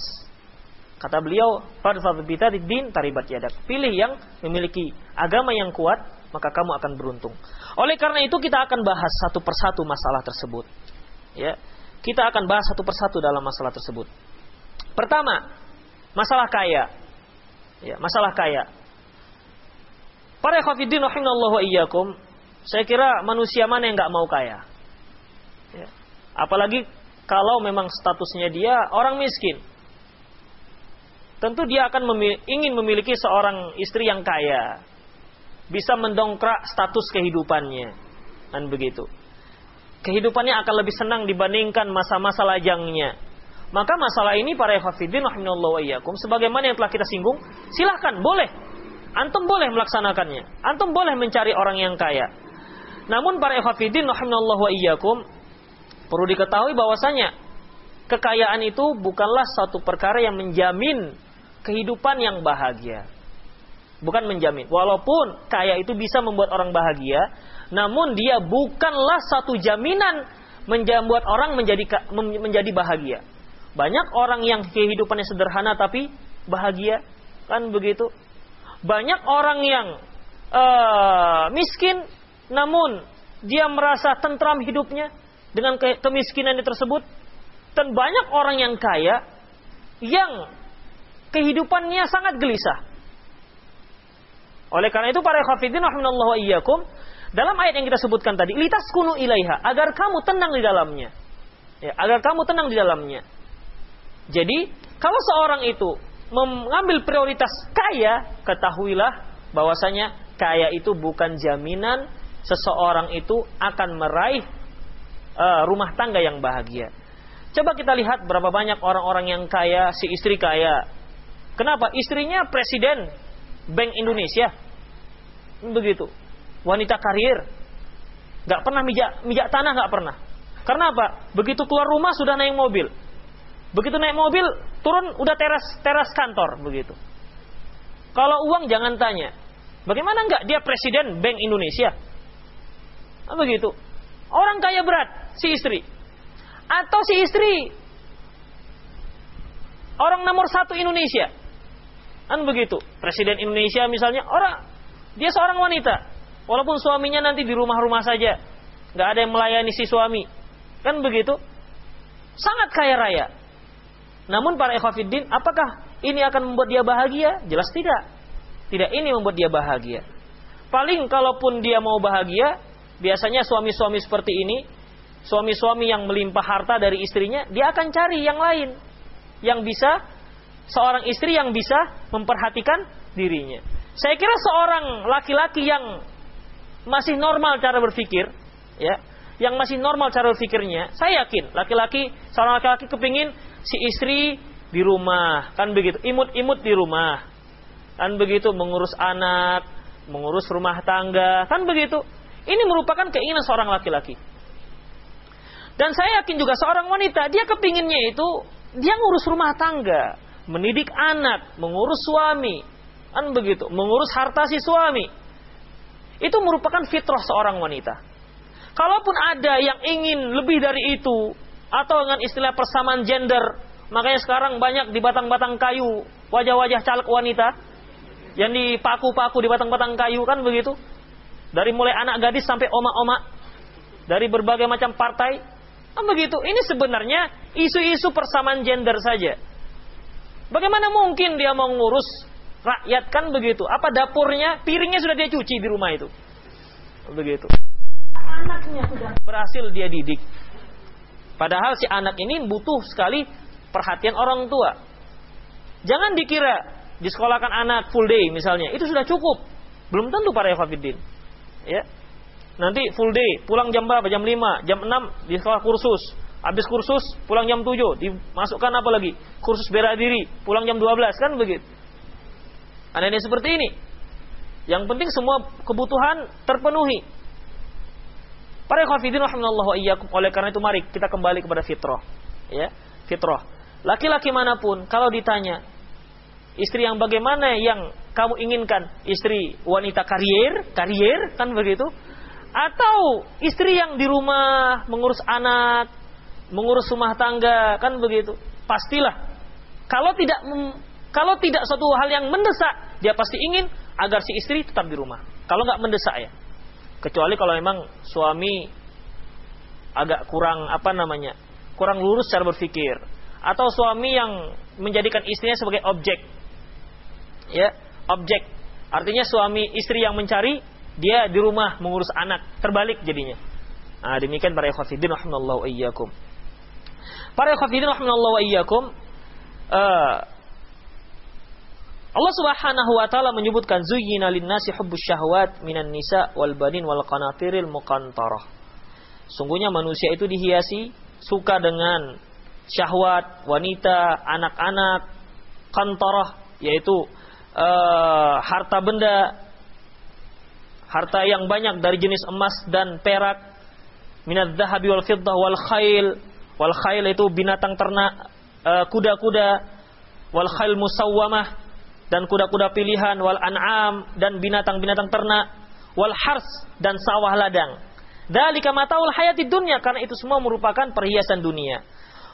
Kata beliau, "Fadfadh din taribat yadak." Pilih yang memiliki agama yang kuat, maka kamu akan beruntung. Oleh karena itu kita akan bahas satu persatu masalah tersebut. Ya. Kita akan bahas satu persatu dalam masalah tersebut. Pertama, masalah kaya. Ya, masalah kaya. Para khafidin rahimallahu iyyakum, saya kira manusia mana yang nggak mau kaya? Ya. Apalagi kalau memang statusnya dia orang miskin. Tentu dia akan memil ingin memiliki seorang istri yang kaya. Bisa mendongkrak status kehidupannya. Dan begitu. Kehidupannya akan lebih senang dibandingkan masa-masa lajangnya. Maka masalah ini para hafidin wa iyyakum sebagaimana yang telah kita singgung, silahkan boleh. Antum boleh melaksanakannya. Antum boleh mencari orang yang kaya. Namun para hafidin wa iyyakum perlu diketahui bahwasanya kekayaan itu bukanlah satu perkara yang menjamin kehidupan yang bahagia. Bukan menjamin. Walaupun kaya itu bisa membuat orang bahagia, namun dia bukanlah satu jaminan membuat orang menjadi menjadi bahagia. Banyak orang yang kehidupannya sederhana tapi bahagia, kan begitu. Banyak orang yang uh, miskin namun dia merasa tentram hidupnya dengan ke kemiskinan tersebut. Dan banyak orang yang kaya yang kehidupannya sangat gelisah. Oleh karena itu para khafidin rahimallahu iyyakum dalam ayat yang kita sebutkan tadi, litas kunu ilaiha agar kamu tenang di dalamnya. Ya, agar kamu tenang di dalamnya. Jadi, kalau seorang itu mengambil prioritas kaya, ketahuilah bahwasanya kaya itu bukan jaminan seseorang itu akan meraih uh, rumah tangga yang bahagia. Coba kita lihat berapa banyak orang-orang yang kaya, si istri kaya. Kenapa? Istrinya presiden Bank Indonesia. Begitu. Wanita karir. Gak pernah mijak, mijak tanah gak pernah. Karena apa? Begitu keluar rumah sudah naik mobil. Begitu naik mobil, turun udah teras teras kantor begitu. Kalau uang jangan tanya. Bagaimana enggak dia presiden Bank Indonesia? Nah, begitu. Orang kaya berat, si istri. Atau si istri orang nomor satu Indonesia. Kan begitu. Presiden Indonesia misalnya, orang dia seorang wanita. Walaupun suaminya nanti di rumah-rumah saja. Nggak ada yang melayani si suami. Kan begitu. Sangat kaya raya. Namun para ekhafiddin, apakah ini akan membuat dia bahagia? Jelas tidak. Tidak ini membuat dia bahagia. Paling kalaupun dia mau bahagia, biasanya suami-suami seperti ini, suami-suami yang melimpah harta dari istrinya, dia akan cari yang lain. Yang bisa, seorang istri yang bisa memperhatikan dirinya. Saya kira seorang laki-laki yang masih normal cara berpikir, ya, yang masih normal cara berpikirnya, saya yakin laki-laki seorang laki-laki kepingin si istri di rumah, kan begitu, imut-imut di rumah, kan begitu, mengurus anak, mengurus rumah tangga, kan begitu. Ini merupakan keinginan seorang laki-laki. Dan saya yakin juga seorang wanita, dia kepinginnya itu, dia ngurus rumah tangga, mendidik anak, mengurus suami, kan begitu, mengurus harta si suami. Itu merupakan fitrah seorang wanita. Kalaupun ada yang ingin lebih dari itu, atau dengan istilah persamaan gender, makanya sekarang banyak di batang-batang kayu, wajah-wajah caleg wanita, yang dipaku-paku di batang-batang kayu, kan begitu. Dari mulai anak gadis sampai oma-oma, dari berbagai macam partai, kan begitu. Ini sebenarnya isu-isu persamaan gender saja. Bagaimana mungkin dia mau ngurus rakyat kan begitu? Apa dapurnya, piringnya sudah dia cuci di rumah itu? Begitu. Anaknya sudah berhasil dia didik. Padahal si anak ini butuh sekali perhatian orang tua. Jangan dikira di disekolahkan anak full day misalnya, itu sudah cukup. Belum tentu para Evafiddin. Ya. Nanti full day, pulang jam berapa? Jam 5, jam 6 di sekolah kursus Habis kursus pulang jam 7, dimasukkan apa lagi? Kursus bela diri, pulang jam 12 kan begitu. Ini seperti ini. Yang penting semua kebutuhan terpenuhi. Para khafidin rahimallahu iyyakum. Oleh karena itu mari kita kembali kepada fitrah. Ya, fitrah. Laki-laki mana pun kalau ditanya istri yang bagaimana yang kamu inginkan? Istri wanita karier, karier kan begitu? Atau istri yang di rumah mengurus anak, mengurus rumah tangga kan begitu. Pastilah. Kalau tidak kalau tidak suatu hal yang mendesak dia pasti ingin agar si istri tetap di rumah. Kalau nggak mendesak ya. Kecuali kalau memang suami agak kurang apa namanya kurang lurus cara berpikir. Atau suami yang menjadikan istrinya sebagai objek. Ya objek. Artinya suami istri yang mencari dia di rumah mengurus anak. Terbalik jadinya. Nah demikian para ikhwatiddin rahimallahu iyyakum Para khafidin rahmanallahu wa iyyakum uh, Allah Subhanahu wa taala menyebutkan zuyyina lin-nasi hubbus syahwat minan nisa wal banin wal qanatiril muqantarah. Sungguhnya manusia itu dihiasi suka dengan syahwat, wanita, anak-anak, kantarah yaitu uh, harta benda harta yang banyak dari jenis emas dan perak minadz zahabi wal fiddah wal khail Wal khail itu binatang ternak eh, kuda-kuda. Wal khail musawwamah dan kuda-kuda pilihan. Wal an'am dan binatang-binatang ternak. Wal hars dan sawah ladang. Dalika mataul hayati dunia karena itu semua merupakan perhiasan dunia.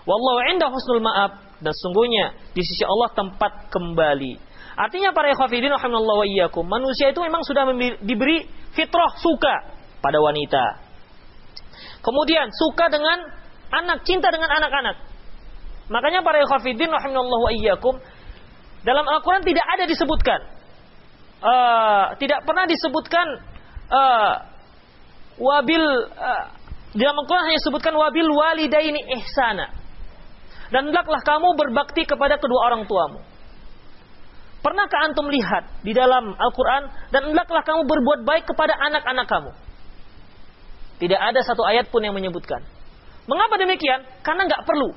Wallahu inda husnul ma'ab dan sungguhnya di sisi Allah tempat kembali. Artinya para ikhwafidin rahimallahu wa iyyakum, manusia itu memang sudah diberi fitrah suka pada wanita. Kemudian suka dengan anak, cinta dengan anak-anak. Makanya para ikhwafidin rahimallahu iyyakum dalam Al-Qur'an tidak ada disebutkan uh, tidak pernah disebutkan uh, wabil uh, dalam Al-Qur'an hanya disebutkan wabil walidaini ihsana. Dan hendaklah kamu berbakti kepada kedua orang tuamu. Pernahkah antum lihat di dalam Al-Quran dan hendaklah kamu berbuat baik kepada anak-anak kamu? Tidak ada satu ayat pun yang menyebutkan. Mengapa demikian? Karena nggak perlu.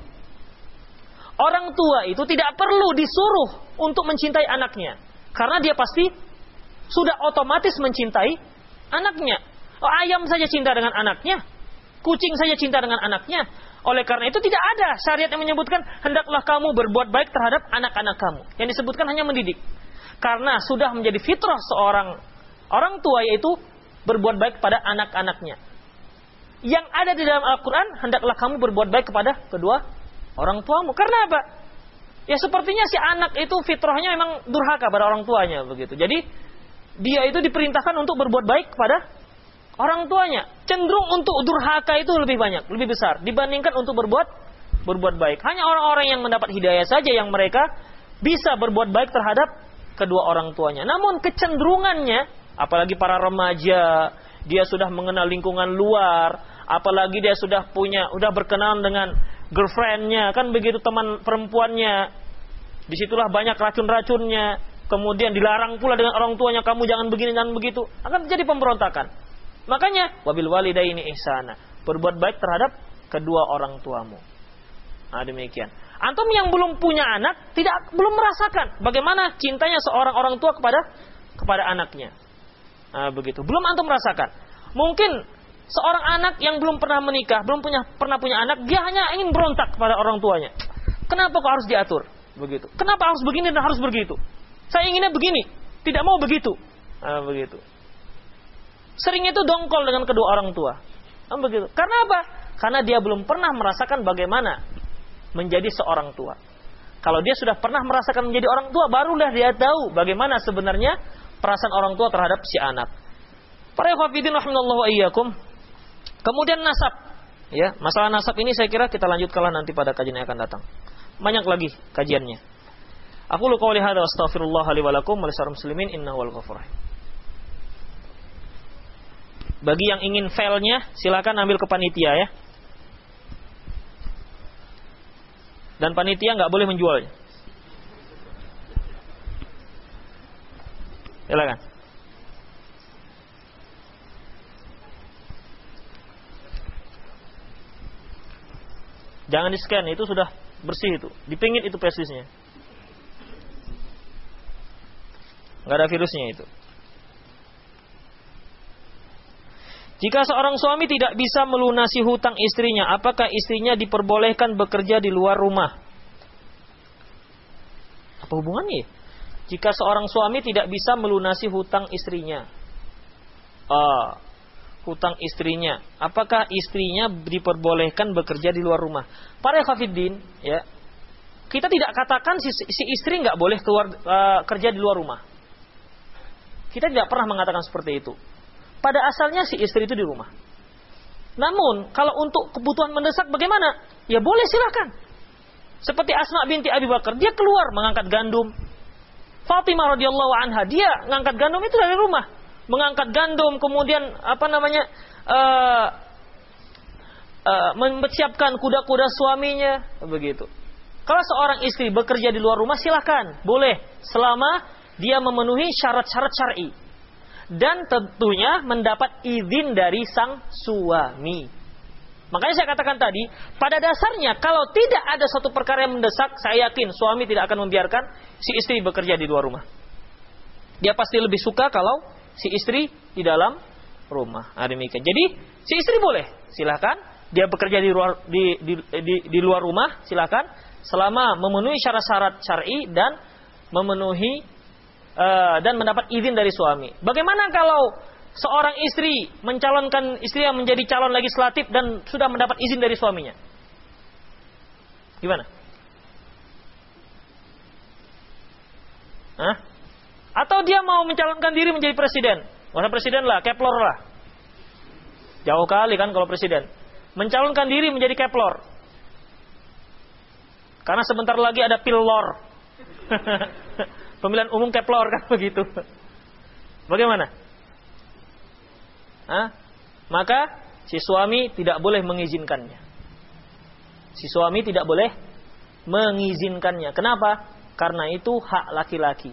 orang tua itu tidak perlu disuruh untuk mencintai anaknya. Karena dia pasti sudah otomatis mencintai anaknya. Oh, ayam saja cinta dengan anaknya. Kucing saja cinta dengan anaknya. Oleh karena itu tidak ada syariat yang menyebutkan hendaklah kamu berbuat baik terhadap anak-anak kamu. Yang disebutkan hanya mendidik. Karena sudah menjadi fitrah seorang orang tua yaitu berbuat baik kepada anak-anaknya. Yang ada di dalam Al-Quran, hendaklah kamu berbuat baik kepada kedua orang tuamu. Karena apa? Ya sepertinya si anak itu fitrahnya memang durhaka pada orang tuanya begitu. Jadi dia itu diperintahkan untuk berbuat baik kepada orang tuanya. Cenderung untuk durhaka itu lebih banyak, lebih besar dibandingkan untuk berbuat berbuat baik. Hanya orang-orang yang mendapat hidayah saja yang mereka bisa berbuat baik terhadap kedua orang tuanya. Namun kecenderungannya apalagi para remaja, dia sudah mengenal lingkungan luar, apalagi dia sudah punya, sudah berkenalan dengan girlfriendnya, kan begitu teman perempuannya, di situlah banyak racun-racunnya, kemudian dilarang pula dengan orang tuanya, kamu jangan begini dan begitu, akan terjadi pemberontakan. Makanya, wabil walidaini ihsana, berbuat baik terhadap kedua orang tuamu. Nah, demikian. Antum yang belum punya anak tidak belum merasakan bagaimana cintanya seorang orang tua kepada kepada anaknya. Nah, begitu. Belum antum merasakan. Mungkin seorang anak yang belum pernah menikah, belum punya pernah punya anak, dia hanya ingin berontak kepada orang tuanya. Kenapa kok harus diatur? Begitu. Kenapa harus begini dan harus begitu? Saya inginnya begini, tidak mau begitu. Nah, begitu. Sering itu dongkol dengan kedua orang tua. Nah, begitu. Karena apa? Karena dia belum pernah merasakan bagaimana menjadi seorang tua. Kalau dia sudah pernah merasakan menjadi orang tua, barulah dia tahu bagaimana sebenarnya perasaan orang tua terhadap si anak. Para ikhwafidin rahimallahu iyyakum. Kemudian nasab. Ya, masalah nasab ini saya kira kita lanjutkanlah nanti pada kajian yang akan datang. Banyak lagi kajiannya. Aku lu qouli hadza astaghfirullah li wa lakum wa muslimin innahu wal ghafur Bagi yang ingin filenya silakan ambil ke panitia ya. Dan panitia nggak boleh menjualnya. Silakan. Jangan di scan, itu sudah bersih itu. Dipingit itu pestisnya. Nggak ada virusnya itu. Jika seorang suami tidak bisa melunasi hutang istrinya, apakah istrinya diperbolehkan bekerja di luar rumah? Apa hubungannya? Jika seorang suami tidak bisa melunasi hutang istrinya. Uh, hutang istrinya. Apakah istrinya diperbolehkan bekerja di luar rumah? Para kafirin, ya, kita tidak katakan si, si istri nggak boleh keluar uh, kerja di luar rumah. Kita tidak pernah mengatakan seperti itu. Pada asalnya si istri itu di rumah. Namun kalau untuk kebutuhan mendesak bagaimana? Ya boleh silahkan. Seperti Asma binti Abi Bakar, dia keluar mengangkat gandum, Fatimah radhiyallahu anha dia ngangkat gandum itu dari rumah, mengangkat gandum kemudian apa namanya uh, uh, mempersiapkan kuda-kuda suaminya begitu. Kalau seorang istri bekerja di luar rumah silahkan, boleh selama dia memenuhi syarat-syarat syar'i dan tentunya mendapat izin dari sang suami. Makanya saya katakan tadi, pada dasarnya kalau tidak ada satu perkara yang mendesak, saya yakin suami tidak akan membiarkan si istri bekerja di luar rumah. Dia pasti lebih suka kalau si istri di dalam rumah. Nah. Jadi si istri boleh, silahkan. Dia bekerja di luar di, di, di, di luar rumah, silahkan. Selama memenuhi syarat-syarat syar'i dan memenuhi uh, dan mendapat izin dari suami. Bagaimana kalau seorang istri mencalonkan istri yang menjadi calon legislatif dan sudah mendapat izin dari suaminya. Gimana? Hah? Atau dia mau mencalonkan diri menjadi presiden? Masa presiden lah, keplor lah. Jauh kali kan kalau presiden. Mencalonkan diri menjadi keplor. Karena sebentar lagi ada pilor. Pemilihan umum keplor kan begitu. Bagaimana? Hah? maka si suami tidak boleh mengizinkannya. Si suami tidak boleh mengizinkannya. Kenapa? Karena itu hak laki-laki.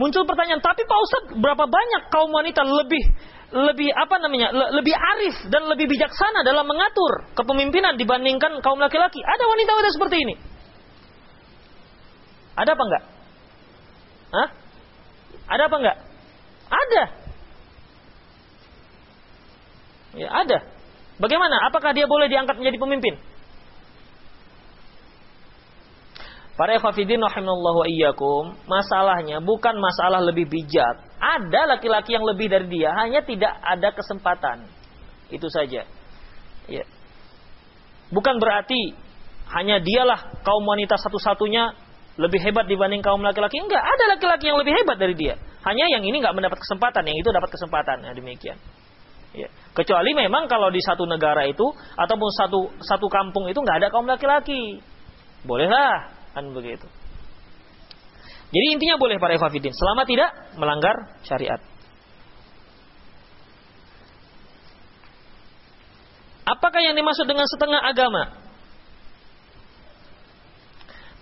Muncul pertanyaan, tapi Pak Ustadz, berapa banyak kaum wanita lebih lebih apa namanya le, lebih arif dan lebih bijaksana dalam mengatur kepemimpinan dibandingkan kaum laki-laki? Ada wanita-wanita seperti ini. Ada apa enggak? Hah? Ada apa enggak? Ada. Ya, ada. Bagaimana? Apakah dia boleh diangkat menjadi pemimpin? Para ikhwafidin rahimallahu iyyakum, masalahnya bukan masalah lebih bijak. Ada laki-laki yang lebih dari dia, hanya tidak ada kesempatan. Itu saja. Ya. Bukan berarti hanya dialah kaum wanita satu-satunya lebih hebat dibanding kaum laki-laki. Enggak, ada laki-laki yang lebih hebat dari dia. Hanya yang ini nggak mendapat kesempatan, yang itu dapat kesempatan. Nah, demikian. Ya. Kecuali memang kalau di satu negara itu ataupun satu satu kampung itu nggak ada kaum laki-laki. Bolehlah kan begitu. Jadi intinya boleh para ikhwafidin selama tidak melanggar syariat. Apakah yang dimaksud dengan setengah agama?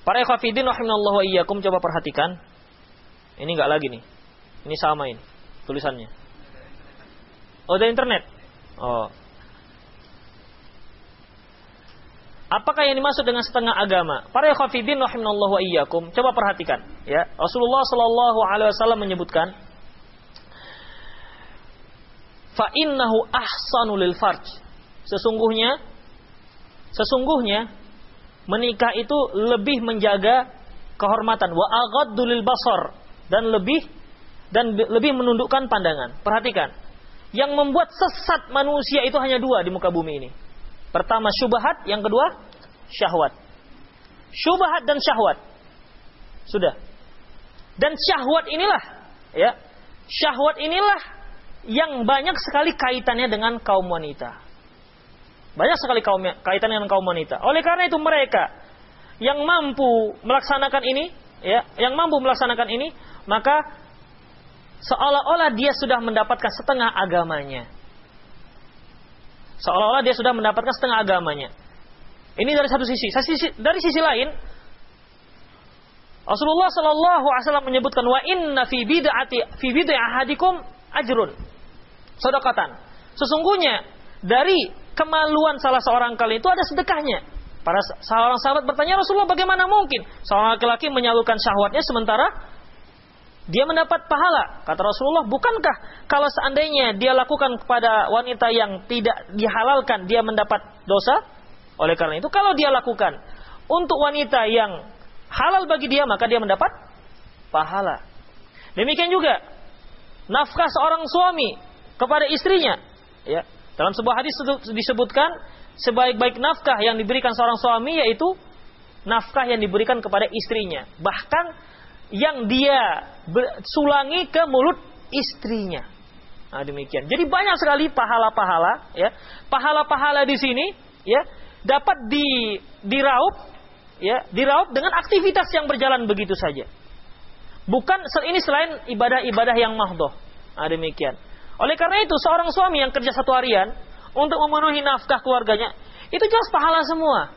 Para ikhwafidin rahimallahu wa iyyakum coba perhatikan. Ini enggak lagi nih. Ini sama ini tulisannya. Oh, dari internet. Oh. Apakah yang dimaksud dengan setengah agama? Para ikhwafidin rahimallahu wa iyyakum, coba perhatikan ya. Rasulullah sallallahu alaihi wasallam menyebutkan fa innahu ahsanu lil farj. Sesungguhnya sesungguhnya menikah itu lebih menjaga kehormatan wa aghaddu lil basar dan lebih dan lebih menundukkan pandangan. Perhatikan. Yang membuat sesat manusia itu hanya dua di muka bumi ini. Pertama syubhat, yang kedua syahwat. Syubhat dan syahwat. Sudah. Dan syahwat inilah ya. Syahwat inilah yang banyak sekali kaitannya dengan kaum wanita. Banyak sekali kaum kaitannya dengan kaum wanita. Oleh karena itu mereka yang mampu melaksanakan ini, ya, yang mampu melaksanakan ini, maka seolah-olah dia sudah mendapatkan setengah agamanya. Seolah-olah dia sudah mendapatkan setengah agamanya. Ini dari satu sisi. Dari sisi lain, Rasulullah Shallallahu Alaihi Wasallam menyebutkan wa inna fi bid'ati fi ahadikum ajrun. Sedekatan. Sesungguhnya dari kemaluan salah seorang kali itu ada sedekahnya. Para seorang sahabat bertanya Rasulullah bagaimana mungkin seorang laki-laki menyalurkan syahwatnya sementara dia mendapat pahala. Kata Rasulullah, bukankah kalau seandainya dia lakukan kepada wanita yang tidak dihalalkan, dia mendapat dosa? Oleh karena itu, kalau dia lakukan untuk wanita yang halal bagi dia, maka dia mendapat pahala. Demikian juga nafkah seorang suami kepada istrinya. Ya, dalam sebuah hadis disebutkan sebaik-baik nafkah yang diberikan seorang suami yaitu nafkah yang diberikan kepada istrinya. Bahkan yang dia sulangi ke mulut istrinya. Nah, demikian. Jadi banyak sekali pahala-pahala ya. Pahala-pahala di sini ya dapat di diraup ya, diraup dengan aktivitas yang berjalan begitu saja. Bukan ini selain ibadah-ibadah yang mahdoh. Nah, demikian. Oleh karena itu seorang suami yang kerja satu harian untuk memenuhi nafkah keluarganya itu jelas pahala semua.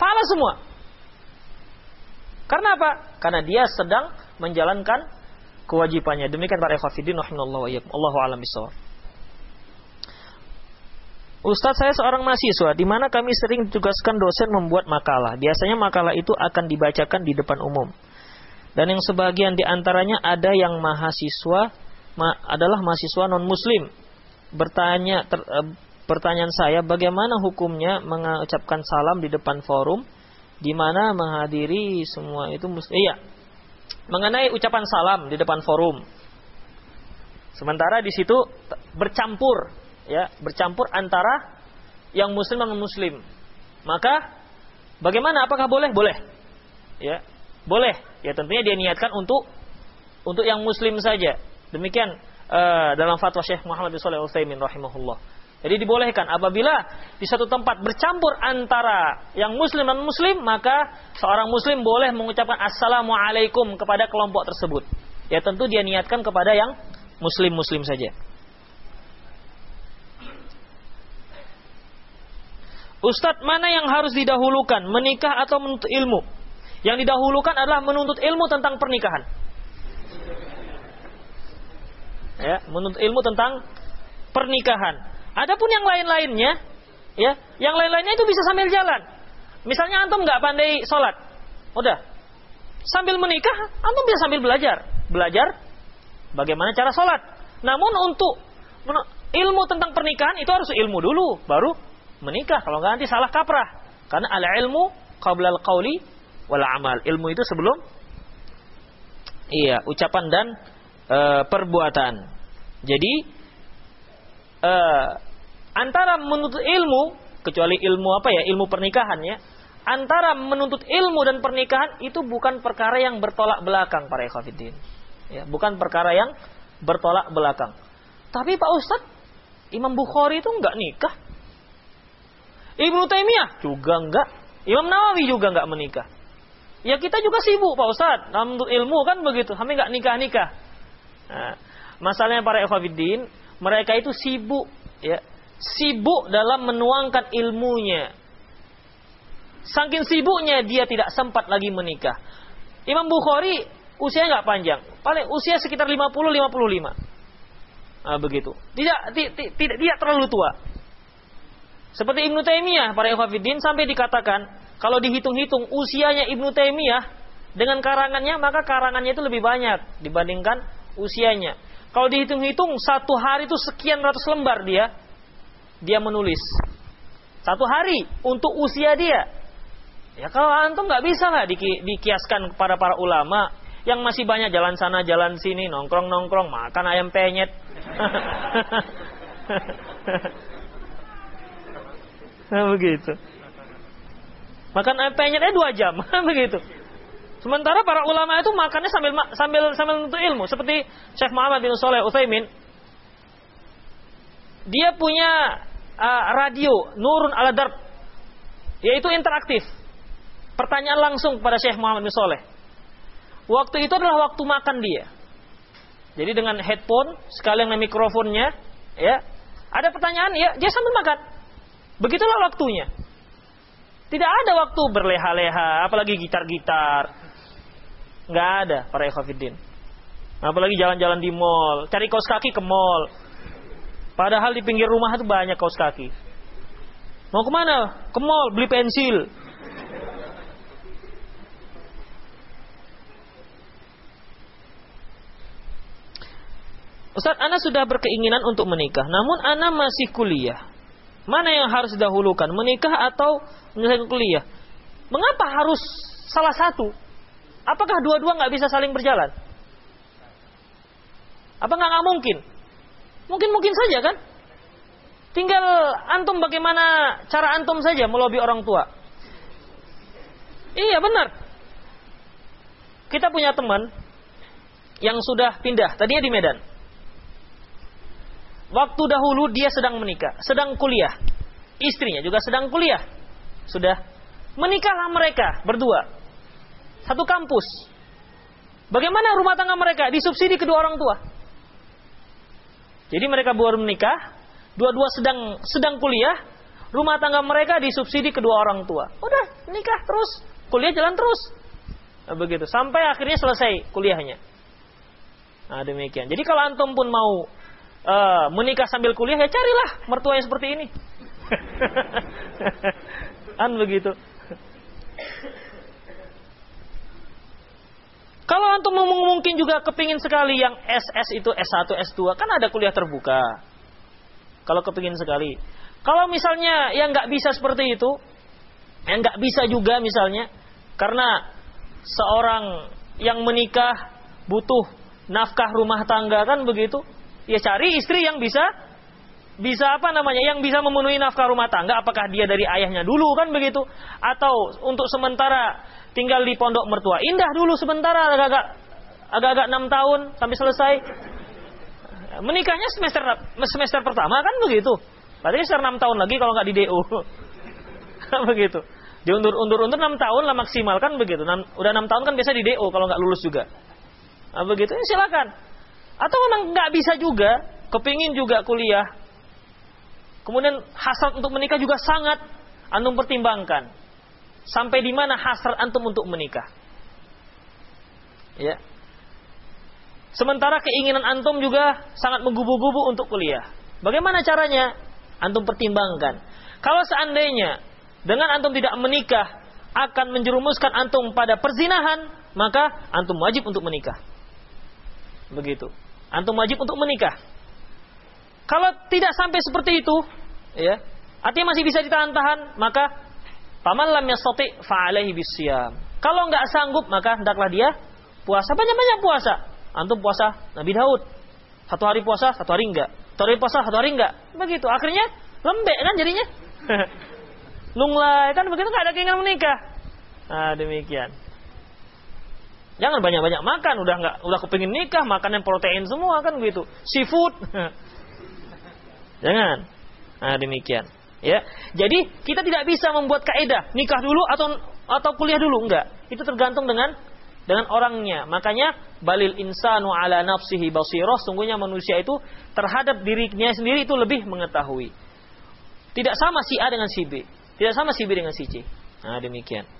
Pahala semua. Karena apa? Karena dia sedang menjalankan kewajibannya. Demikian para ikhwatiddin rahimallahu wa Allahu a'lam bishawab. Ustadz saya seorang mahasiswa di mana kami sering ditugaskan dosen membuat makalah. Biasanya makalah itu akan dibacakan di depan umum. Dan yang sebagian di antaranya ada yang mahasiswa ma, adalah mahasiswa non muslim. Bertanya ter, e, pertanyaan saya bagaimana hukumnya mengucapkan salam di depan forum di mana menghadiri semua itu iya. Mengenai ucapan salam di depan forum. Sementara di situ bercampur ya bercampur antara yang muslim dan non muslim. Maka bagaimana? Apakah boleh? Boleh. Ya boleh. Ya tentunya dia niatkan untuk untuk yang muslim saja. Demikian uh, dalam fatwa Syekh Muhammad bin Shalih Al Utsaimin rahimahullah jadi dibolehkan apabila di satu tempat bercampur antara yang muslim dan muslim, maka seorang muslim boleh mengucapkan assalamualaikum kepada kelompok tersebut. Ya tentu dia niatkan kepada yang muslim-muslim saja. Ustadz mana yang harus didahulukan, menikah atau menuntut ilmu? Yang didahulukan adalah menuntut ilmu tentang pernikahan. Ya, menuntut ilmu tentang pernikahan. Adapun yang lain-lainnya, ya, yang lain-lainnya itu bisa sambil jalan. Misalnya antum nggak pandai sholat, udah, Sambil menikah, antum bisa sambil belajar. Belajar bagaimana cara sholat. Namun untuk ilmu tentang pernikahan itu harus ilmu dulu, baru menikah. Kalau nggak nanti salah kaprah. Karena al ilmu qabla al qawli wal amal. Ilmu itu sebelum iya ucapan dan e, perbuatan. Jadi e, antara menuntut ilmu kecuali ilmu apa ya ilmu pernikahan ya antara menuntut ilmu dan pernikahan itu bukan perkara yang bertolak belakang para ikhwatiddin. Ya, bukan perkara yang bertolak belakang. Tapi Pak Ustadz, Imam Bukhari itu enggak nikah. Ibnu Taimiyah juga enggak. Imam Nawawi juga enggak menikah. Ya kita juga sibuk Pak Ustadz. Dalam ilmu kan begitu. Kami enggak nikah-nikah. Nah, masalahnya para ikhwatiddin, mereka itu sibuk ya. Sibuk dalam menuangkan ilmunya Saking sibuknya dia tidak sempat lagi menikah. Imam Bukhari usia nggak panjang, paling usia sekitar 50 55. Nah, begitu. Tidak tidak tidak terlalu tua. Seperti Ibnu Taimiyah para ikhwatiddin sampai dikatakan kalau dihitung-hitung usianya Ibnu Taimiyah dengan karangannya maka karangannya itu lebih banyak dibandingkan usianya. Kalau dihitung-hitung satu hari itu sekian ratus lembar dia dia menulis. Satu hari untuk usia dia. Ya kalau antum nggak bisa nggak diki, dikiaskan kepada para ulama yang masih banyak jalan sana jalan sini nongkrong nongkrong makan ayam penyet. nah, begitu. Makan ayam penyetnya dua jam, begitu. Sementara para ulama itu makannya sambil sambil sambil untuk ilmu seperti Syekh Muhammad bin Saleh Utsaimin. Dia punya uh, radio Nurun ala Darb yaitu interaktif pertanyaan langsung kepada Syekh Muhammad bin Soleh. Waktu itu adalah waktu makan dia. Jadi dengan headphone sekalian dengan mikrofonnya, ya, ada pertanyaan, ya, dia sambil makan. Begitulah waktunya. Tidak ada waktu berleha-leha, apalagi gitar-gitar. Nggak ada para ekofidin. Apalagi jalan-jalan di mall, cari kaos kaki ke mall. Padahal di pinggir rumah itu banyak kaos kaki. Mau ke mana? Ke mall, beli pensil. Ustaz, Anda sudah berkeinginan untuk menikah, namun Anda masih kuliah. Mana yang harus didahulukan, menikah atau menyelesaikan kuliah? Mengapa harus salah satu? Apakah dua-dua nggak bisa saling berjalan? Apa nggak mungkin? Mungkin-mungkin saja kan? Tinggal antum bagaimana cara antum saja melobi orang tua. Iya benar. Kita punya teman yang sudah pindah, tadinya di Medan. Waktu dahulu dia sedang menikah, sedang kuliah. Istrinya juga sedang kuliah. Sudah menikahlah mereka berdua. Satu kampus. Bagaimana rumah tangga mereka disubsidi kedua orang tua? Jadi mereka baru menikah, dua-dua sedang sedang kuliah, rumah tangga mereka disubsidi kedua orang tua. Udah, nikah terus, kuliah jalan terus. Nah, begitu, sampai akhirnya selesai kuliahnya. Nah, demikian. Jadi kalau antum pun mau uh, menikah sambil kuliah ya carilah mertua yang seperti ini. kan begitu. Kalau antum mungkin juga kepingin sekali yang SS itu S1, S2, kan ada kuliah terbuka. Kalau kepingin sekali. Kalau misalnya yang nggak bisa seperti itu, yang nggak bisa juga misalnya, karena seorang yang menikah butuh nafkah rumah tangga kan begitu, ya cari istri yang bisa bisa apa namanya yang bisa memenuhi nafkah rumah tangga apakah dia dari ayahnya dulu kan begitu atau untuk sementara tinggal di pondok mertua. Indah dulu sementara agak-agak agak-agak enam tahun sampai selesai. Menikahnya semester semester pertama kan begitu. Berarti semester enam tahun lagi kalau nggak di DO begitu. Diundur-undur-undur enam tahun lah maksimal kan begitu. 6, udah enam tahun kan biasa di DO kalau nggak lulus juga. Nah, begitu. Ya silakan. Atau memang nggak bisa juga, kepingin juga kuliah. Kemudian hasrat untuk menikah juga sangat antum pertimbangkan. Sampai di mana hasrat antum untuk menikah? Ya. Sementara keinginan antum juga sangat menggubu-gubu untuk kuliah. Bagaimana caranya? Antum pertimbangkan. Kalau seandainya dengan antum tidak menikah akan menjerumuskan antum pada perzinahan, maka antum wajib untuk menikah. Begitu. Antum wajib untuk menikah. Kalau tidak sampai seperti itu, ya, artinya masih bisa ditahan-tahan, maka paman lam yastati fa'alaihi bisyam. Kalau nggak sanggup, maka hendaklah dia puasa banyak-banyak puasa. Antum puasa Nabi Daud. Satu hari puasa, satu hari enggak. Satu hari puasa, satu hari enggak. Begitu. Akhirnya lembek kan jadinya. Lunglai kan begitu nggak ada keinginan menikah. Nah, demikian. Jangan banyak-banyak makan, udah nggak udah kepingin nikah, makan yang protein semua kan begitu. Seafood. Jangan. Nah, demikian. Ya. Jadi kita tidak bisa membuat kaidah nikah dulu atau atau kuliah dulu enggak. Itu tergantung dengan dengan orangnya. Makanya balil insanu ala nafsihi basirah, sungguhnya manusia itu terhadap dirinya sendiri itu lebih mengetahui. Tidak sama si A dengan si B, tidak sama si B dengan si C. Nah, demikian.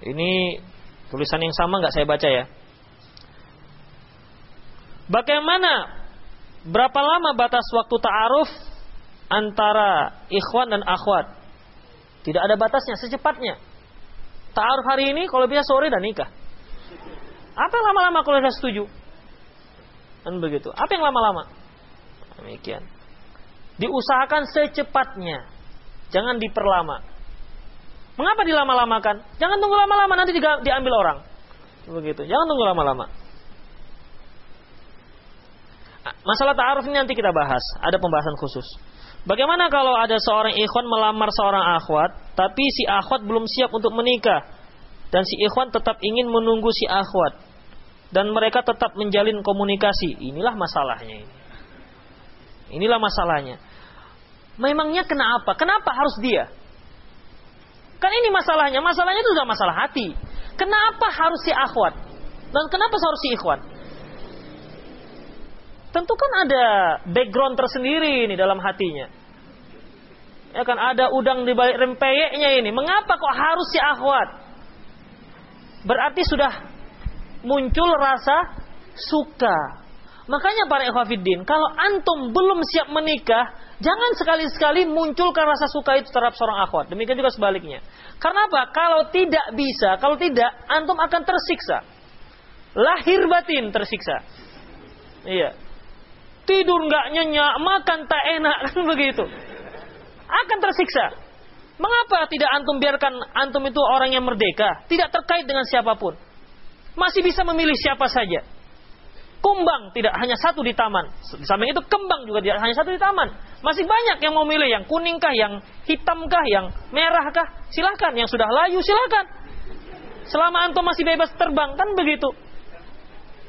Ini tulisan yang sama nggak saya baca ya. Bagaimana berapa lama batas waktu ta'aruf antara ikhwan dan akhwat? Tidak ada batasnya, secepatnya. Ta'aruf hari ini kalau bisa sore dan nikah. Apa yang lama-lama kalau sudah setuju? Dan begitu. Apa yang lama-lama? Demikian. Diusahakan secepatnya. Jangan diperlama. Mengapa dilama-lamakan? Jangan tunggu lama-lama nanti diambil orang. Begitu. Jangan tunggu lama-lama. Masalah ta'aruf ini nanti kita bahas. Ada pembahasan khusus. Bagaimana kalau ada seorang ikhwan melamar seorang akhwat, tapi si akhwat belum siap untuk menikah, dan si ikhwan tetap ingin menunggu si akhwat, dan mereka tetap menjalin komunikasi. Inilah masalahnya ini. Inilah masalahnya. Memangnya kenapa? Kenapa harus dia? Kan ini masalahnya. Masalahnya itu sudah masalah hati. Kenapa harus si akhwat? Dan kenapa harus si ikhwan? Tentu kan ada background tersendiri ini dalam hatinya. Ya kan ada udang di balik rempeyeknya ini. Mengapa kok harus si akhwat? Berarti sudah muncul rasa suka. Makanya para ikhwafiddin, kalau antum belum siap menikah, Jangan sekali-sekali munculkan rasa suka itu terhadap seorang akhwat. Demikian juga sebaliknya. Karena apa? Kalau tidak bisa, kalau tidak, antum akan tersiksa. Lahir batin tersiksa. Iya. Tidur nggak nyenyak, makan tak enak, kan begitu. Akan tersiksa. Mengapa tidak antum biarkan antum itu orang yang merdeka, tidak terkait dengan siapa pun. Masih bisa memilih siapa saja. Kumbang tidak hanya satu di taman. Di samping itu kembang juga tidak hanya satu di taman. Masih banyak yang mau milih yang kuningkah, yang hitamkah, yang merahkah. Silahkan. Yang sudah layu silahkan. Selama antum masih bebas terbang kan begitu.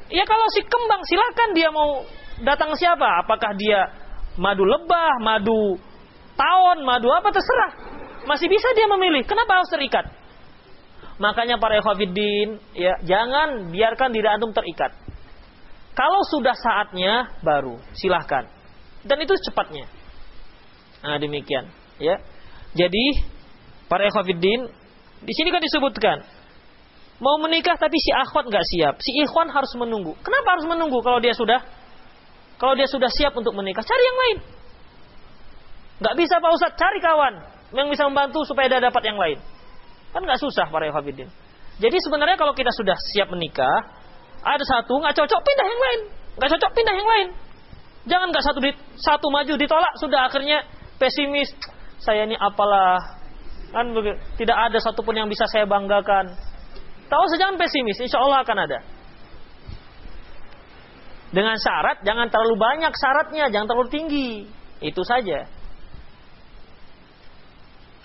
Ya kalau si kembang silahkan dia mau datang siapa. Apakah dia madu lebah, madu tawon, madu apa terserah. Masih bisa dia memilih. Kenapa harus terikat? Makanya para ikhwafiddin, ya jangan biarkan diri antum terikat. Kalau sudah saatnya baru silahkan. Dan itu cepatnya. Nah demikian. Ya. Jadi para ekhafiddin di sini kan disebutkan mau menikah tapi si akhwat nggak siap. Si ikhwan harus menunggu. Kenapa harus menunggu kalau dia sudah kalau dia sudah siap untuk menikah? Cari yang lain. Nggak bisa Pak Ustadz cari kawan yang bisa membantu supaya dia dapat yang lain. Kan nggak susah para ekhafiddin. Jadi sebenarnya kalau kita sudah siap menikah, ada satu nggak cocok pindah yang lain, nggak cocok pindah yang lain. Jangan nggak satu di, satu maju ditolak sudah akhirnya pesimis. Saya ini apalah kan. Tidak ada satupun yang bisa saya banggakan. Tahu saja jangan pesimis, insya Allah akan ada. Dengan syarat jangan terlalu banyak syaratnya, jangan terlalu tinggi. Itu saja.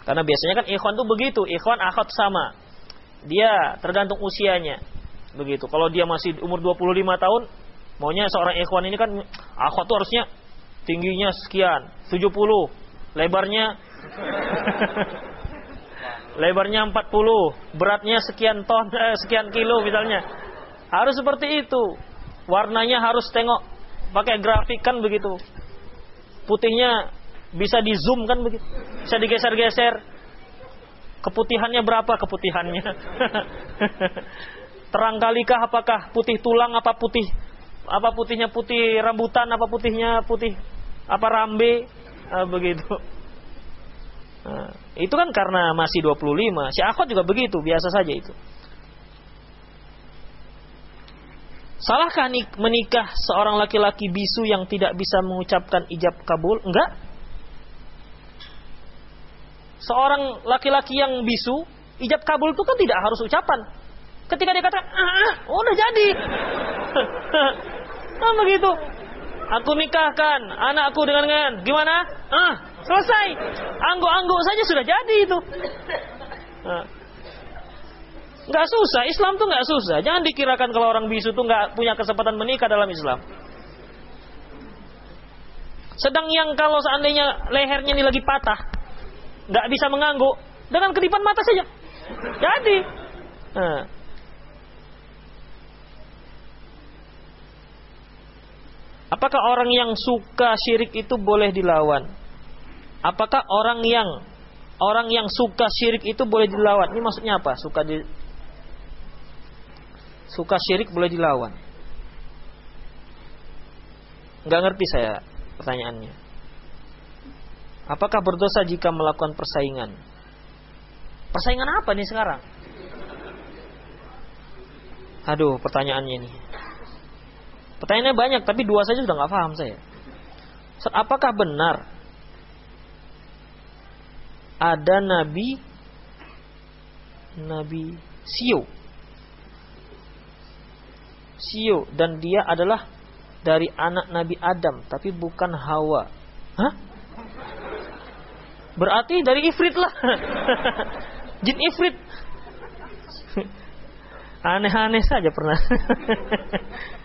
Karena biasanya kan ikhwan tuh begitu, ikhwan akhwat sama. Dia tergantung usianya. Begitu. Kalau dia masih umur 25 tahun, maunya seorang ikhwan ini kan akhwat tuh harusnya tingginya sekian, 70, lebarnya lebarnya 40, beratnya sekian ton, eh, sekian kilo misalnya. Harus seperti itu. Warnanya harus tengok pakai grafik kan begitu. Putihnya bisa di zoom kan begitu. Bisa digeser-geser. Keputihannya berapa keputihannya? terang kalikah apakah putih tulang apa putih apa putihnya putih rambutan, apa putihnya putih apa rambe, nah, begitu. Nah, itu kan karena masih 25. Si akhwat juga begitu, biasa saja itu. Salahkah menikah seorang laki-laki bisu yang tidak bisa mengucapkan ijab kabul? Enggak. Seorang laki-laki yang bisu, ijab kabul itu kan tidak harus ucapan. Ketika dia kata, ah, ah udah jadi. nah begitu. Aku nikahkan anakku dengan dengan gimana? Ah, selesai. Angguk-angguk saja sudah jadi itu. Nah. Nggak susah, Islam tuh nggak susah. Jangan dikirakan kalau orang bisu tuh nggak punya kesempatan menikah dalam Islam. Sedang yang kalau seandainya lehernya ini lagi patah, nggak bisa mengangguk, dengan kedipan mata saja. Jadi, nah. Apakah orang yang suka syirik itu boleh dilawan? Apakah orang yang orang yang suka syirik itu boleh dilawan? Ini maksudnya apa? Suka di, suka syirik boleh dilawan. Nggak ngerti saya pertanyaannya. Apakah berdosa jika melakukan persaingan? Persaingan apa nih sekarang? Aduh, pertanyaannya ini. Pertanyaannya banyak, tapi dua saja sudah nggak paham saya. Apakah benar ada nabi nabi Sio Sio dan dia adalah dari anak Nabi Adam tapi bukan Hawa. Hah? Berarti dari Ifrit lah. Jin Ifrit. Aneh-aneh saja pernah.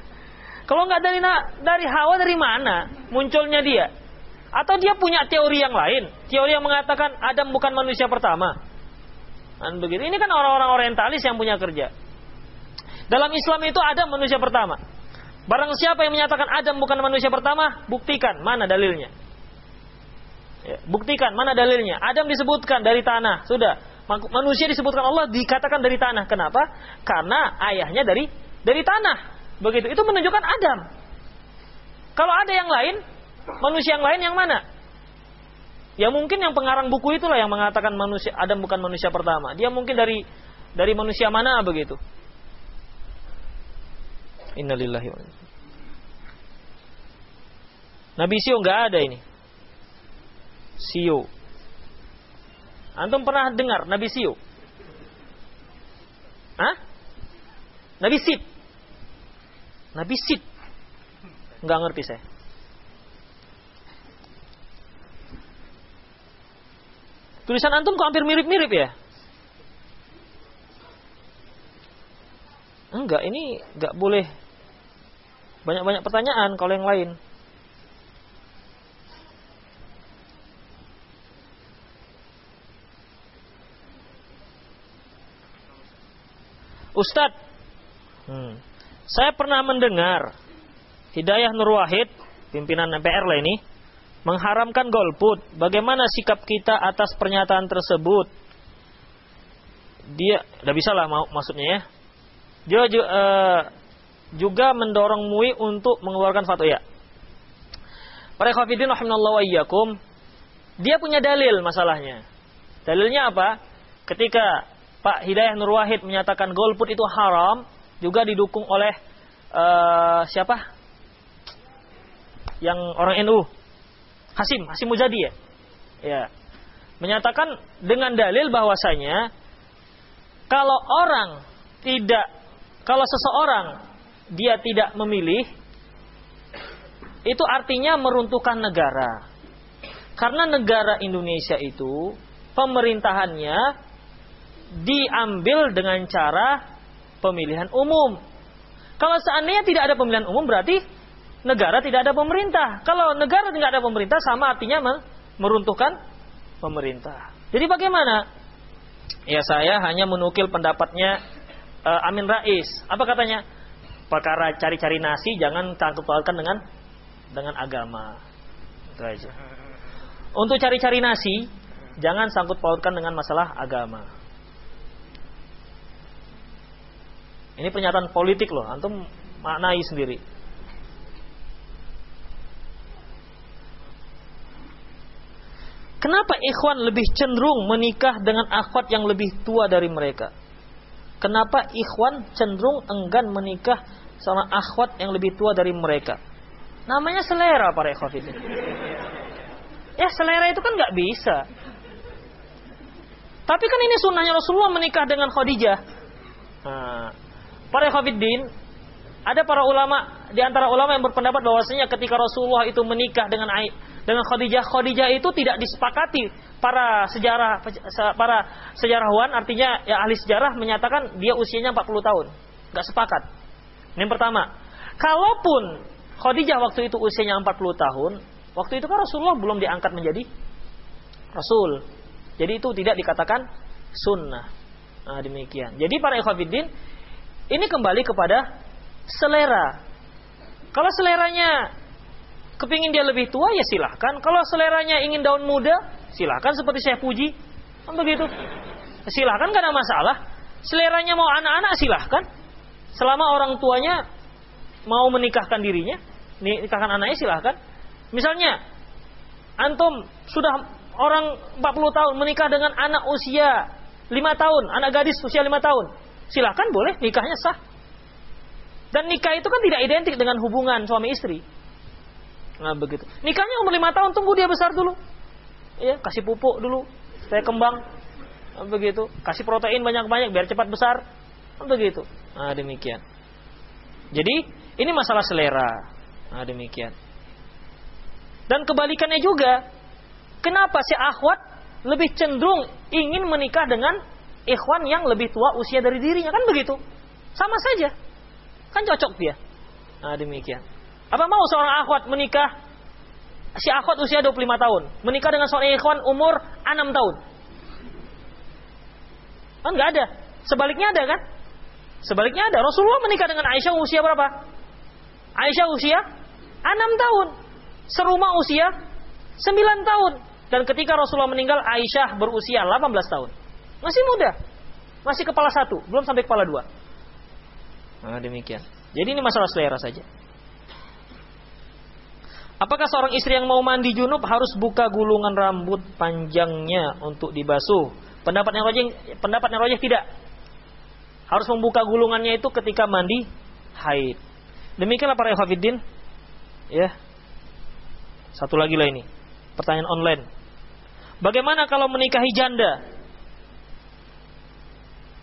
Kalau nggak dari dari Hawa dari mana munculnya dia? Atau dia punya teori yang lain? Teori yang mengatakan Adam bukan manusia pertama. Dan begitu. Ini kan orang-orang orientalis yang punya kerja. Dalam Islam itu Adam manusia pertama. Barang siapa yang menyatakan Adam bukan manusia pertama, buktikan mana dalilnya. Ya, buktikan mana dalilnya. Adam disebutkan dari tanah, sudah. Manusia disebutkan Allah dikatakan dari tanah. Kenapa? Karena ayahnya dari dari tanah. Begitu. Itu menunjukkan Adam. Kalau ada yang lain, manusia yang lain yang mana? Ya mungkin yang pengarang buku itulah yang mengatakan manusia Adam bukan manusia pertama. Dia mungkin dari dari manusia mana begitu. Innalillahi wa Nabi Sio nggak ada ini. Sio. Antum pernah dengar Nabi Sio? Hah? Nabi Sid. Nabi Sid. Nggak ngerti saya. Tulisan antum kok hampir mirip-mirip ya? Enggak, ini enggak boleh banyak-banyak pertanyaan kalau yang lain. Ustadz, hmm, saya pernah mendengar Hidayah Nur Wahid, pimpinan MPR lah ini, mengharamkan golput. Bagaimana sikap kita atas pernyataan tersebut? Dia, udah bisa lah maksudnya ya. Dia uh, juga mendorong MUI untuk mengeluarkan fatwa ya. Para khafidin iyyakum, dia punya dalil masalahnya. Dalilnya apa? Ketika Pak Hidayah Nur Wahid menyatakan golput itu haram, juga didukung oleh uh, siapa? Yang orang NU. Hasim, Hasim Mujadi ya. Ya. Menyatakan dengan dalil bahwasanya kalau orang tidak kalau seseorang dia tidak memilih, itu artinya meruntuhkan negara. Karena negara Indonesia itu pemerintahannya diambil dengan cara pemilihan umum. Kalau seandainya tidak ada pemilihan umum berarti negara tidak ada pemerintah. Kalau negara tidak ada pemerintah sama artinya meruntuhkan pemerintah. Jadi bagaimana? Ya saya hanya menukil pendapatnya uh, Amin Rais. Apa katanya? Perkara cari-cari nasi jangan tangkap pautkan dengan dengan agama. Itu aja. Untuk cari-cari nasi jangan sangkut pautkan dengan masalah agama. Ini pernyataan politik loh, antum maknai sendiri. Kenapa ikhwan lebih cenderung menikah dengan akhwat yang lebih tua dari mereka? Kenapa ikhwan cenderung enggan menikah sama akhwat yang lebih tua dari mereka? Namanya selera para ikhwan itu. Ya selera itu kan nggak bisa. Tapi kan ini sunnahnya Rasulullah menikah dengan Khadijah. Nah, para ikhwatiddin, ada para ulama di antara ulama yang berpendapat bahwasanya ketika Rasulullah itu menikah dengan dengan Khadijah, Khadijah itu tidak disepakati para sejarah para sejarawan artinya ya ahli sejarah menyatakan dia usianya 40 tahun. Gak sepakat. Yang pertama, kalaupun Khadijah waktu itu usianya 40 tahun, waktu itu kan Rasulullah belum diangkat menjadi rasul. Jadi itu tidak dikatakan sunnah. Nah, demikian. Jadi para ikhwatiddin ini kembali kepada selera. Kalau seleranya kepingin dia lebih tua ya silahkan. Kalau seleranya ingin daun muda, silahkan seperti saya puji. Kan begitu. Silahkan ada masalah. Seleranya mau anak-anak silahkan. Selama orang tuanya mau menikahkan dirinya, nikahkan anaknya silahkan. Misalnya, antum sudah orang 40 tahun menikah dengan anak usia 5 tahun, anak gadis usia 5 tahun. Silahkan boleh, nikahnya sah. Dan nikah itu kan tidak identik dengan hubungan suami istri. Nah begitu. Nikahnya umur lima tahun tunggu dia besar dulu. Ya, kasih pupuk dulu supaya kembang. Nah, begitu. Kasih protein banyak-banyak biar cepat besar. Nah, begitu. Nah, demikian. Jadi, ini masalah selera. Nah, demikian. Dan kebalikannya juga, kenapa si akhwat lebih cenderung ingin menikah dengan ikhwan yang lebih tua usia dari dirinya kan begitu? Sama saja. Kan cocok dia. Nah, demikian. Apa mau seorang akhwat menikah si akhwat usia 25 tahun, menikah dengan seorang ikhwan umur 6 tahun? Kan nggak ada. Sebaliknya ada kan? Sebaliknya ada. Rasulullah menikah dengan Aisyah usia berapa? Aisyah usia 6 tahun. Serumah usia 9 tahun. Dan ketika Rasulullah meninggal, Aisyah berusia 18 tahun. Masih muda. Masih kepala satu, belum sampai kepala dua. Nah, demikian. Jadi ini masalah selera saja. Apakah seorang istri yang mau mandi junub harus buka gulungan rambut panjangnya untuk dibasuh? Pendapat yang rojih, pendapat yang rojih tidak. Harus membuka gulungannya itu ketika mandi haid. Demikianlah para ikhwatiddin. Ya. Satu lagi lah ini. Pertanyaan online. Bagaimana kalau menikahi janda?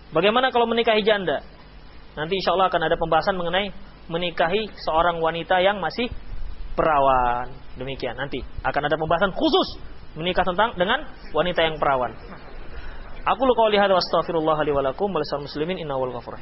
Bagaimana kalau menikahi janda? Nanti insya Allah akan ada pembahasan mengenai menikahi seorang wanita yang masih perawan. Demikian nanti akan ada pembahasan khusus menikah tentang dengan wanita yang perawan. Aku lu qauli hadza wa astaghfirullah li wa muslimin innahu ghafurur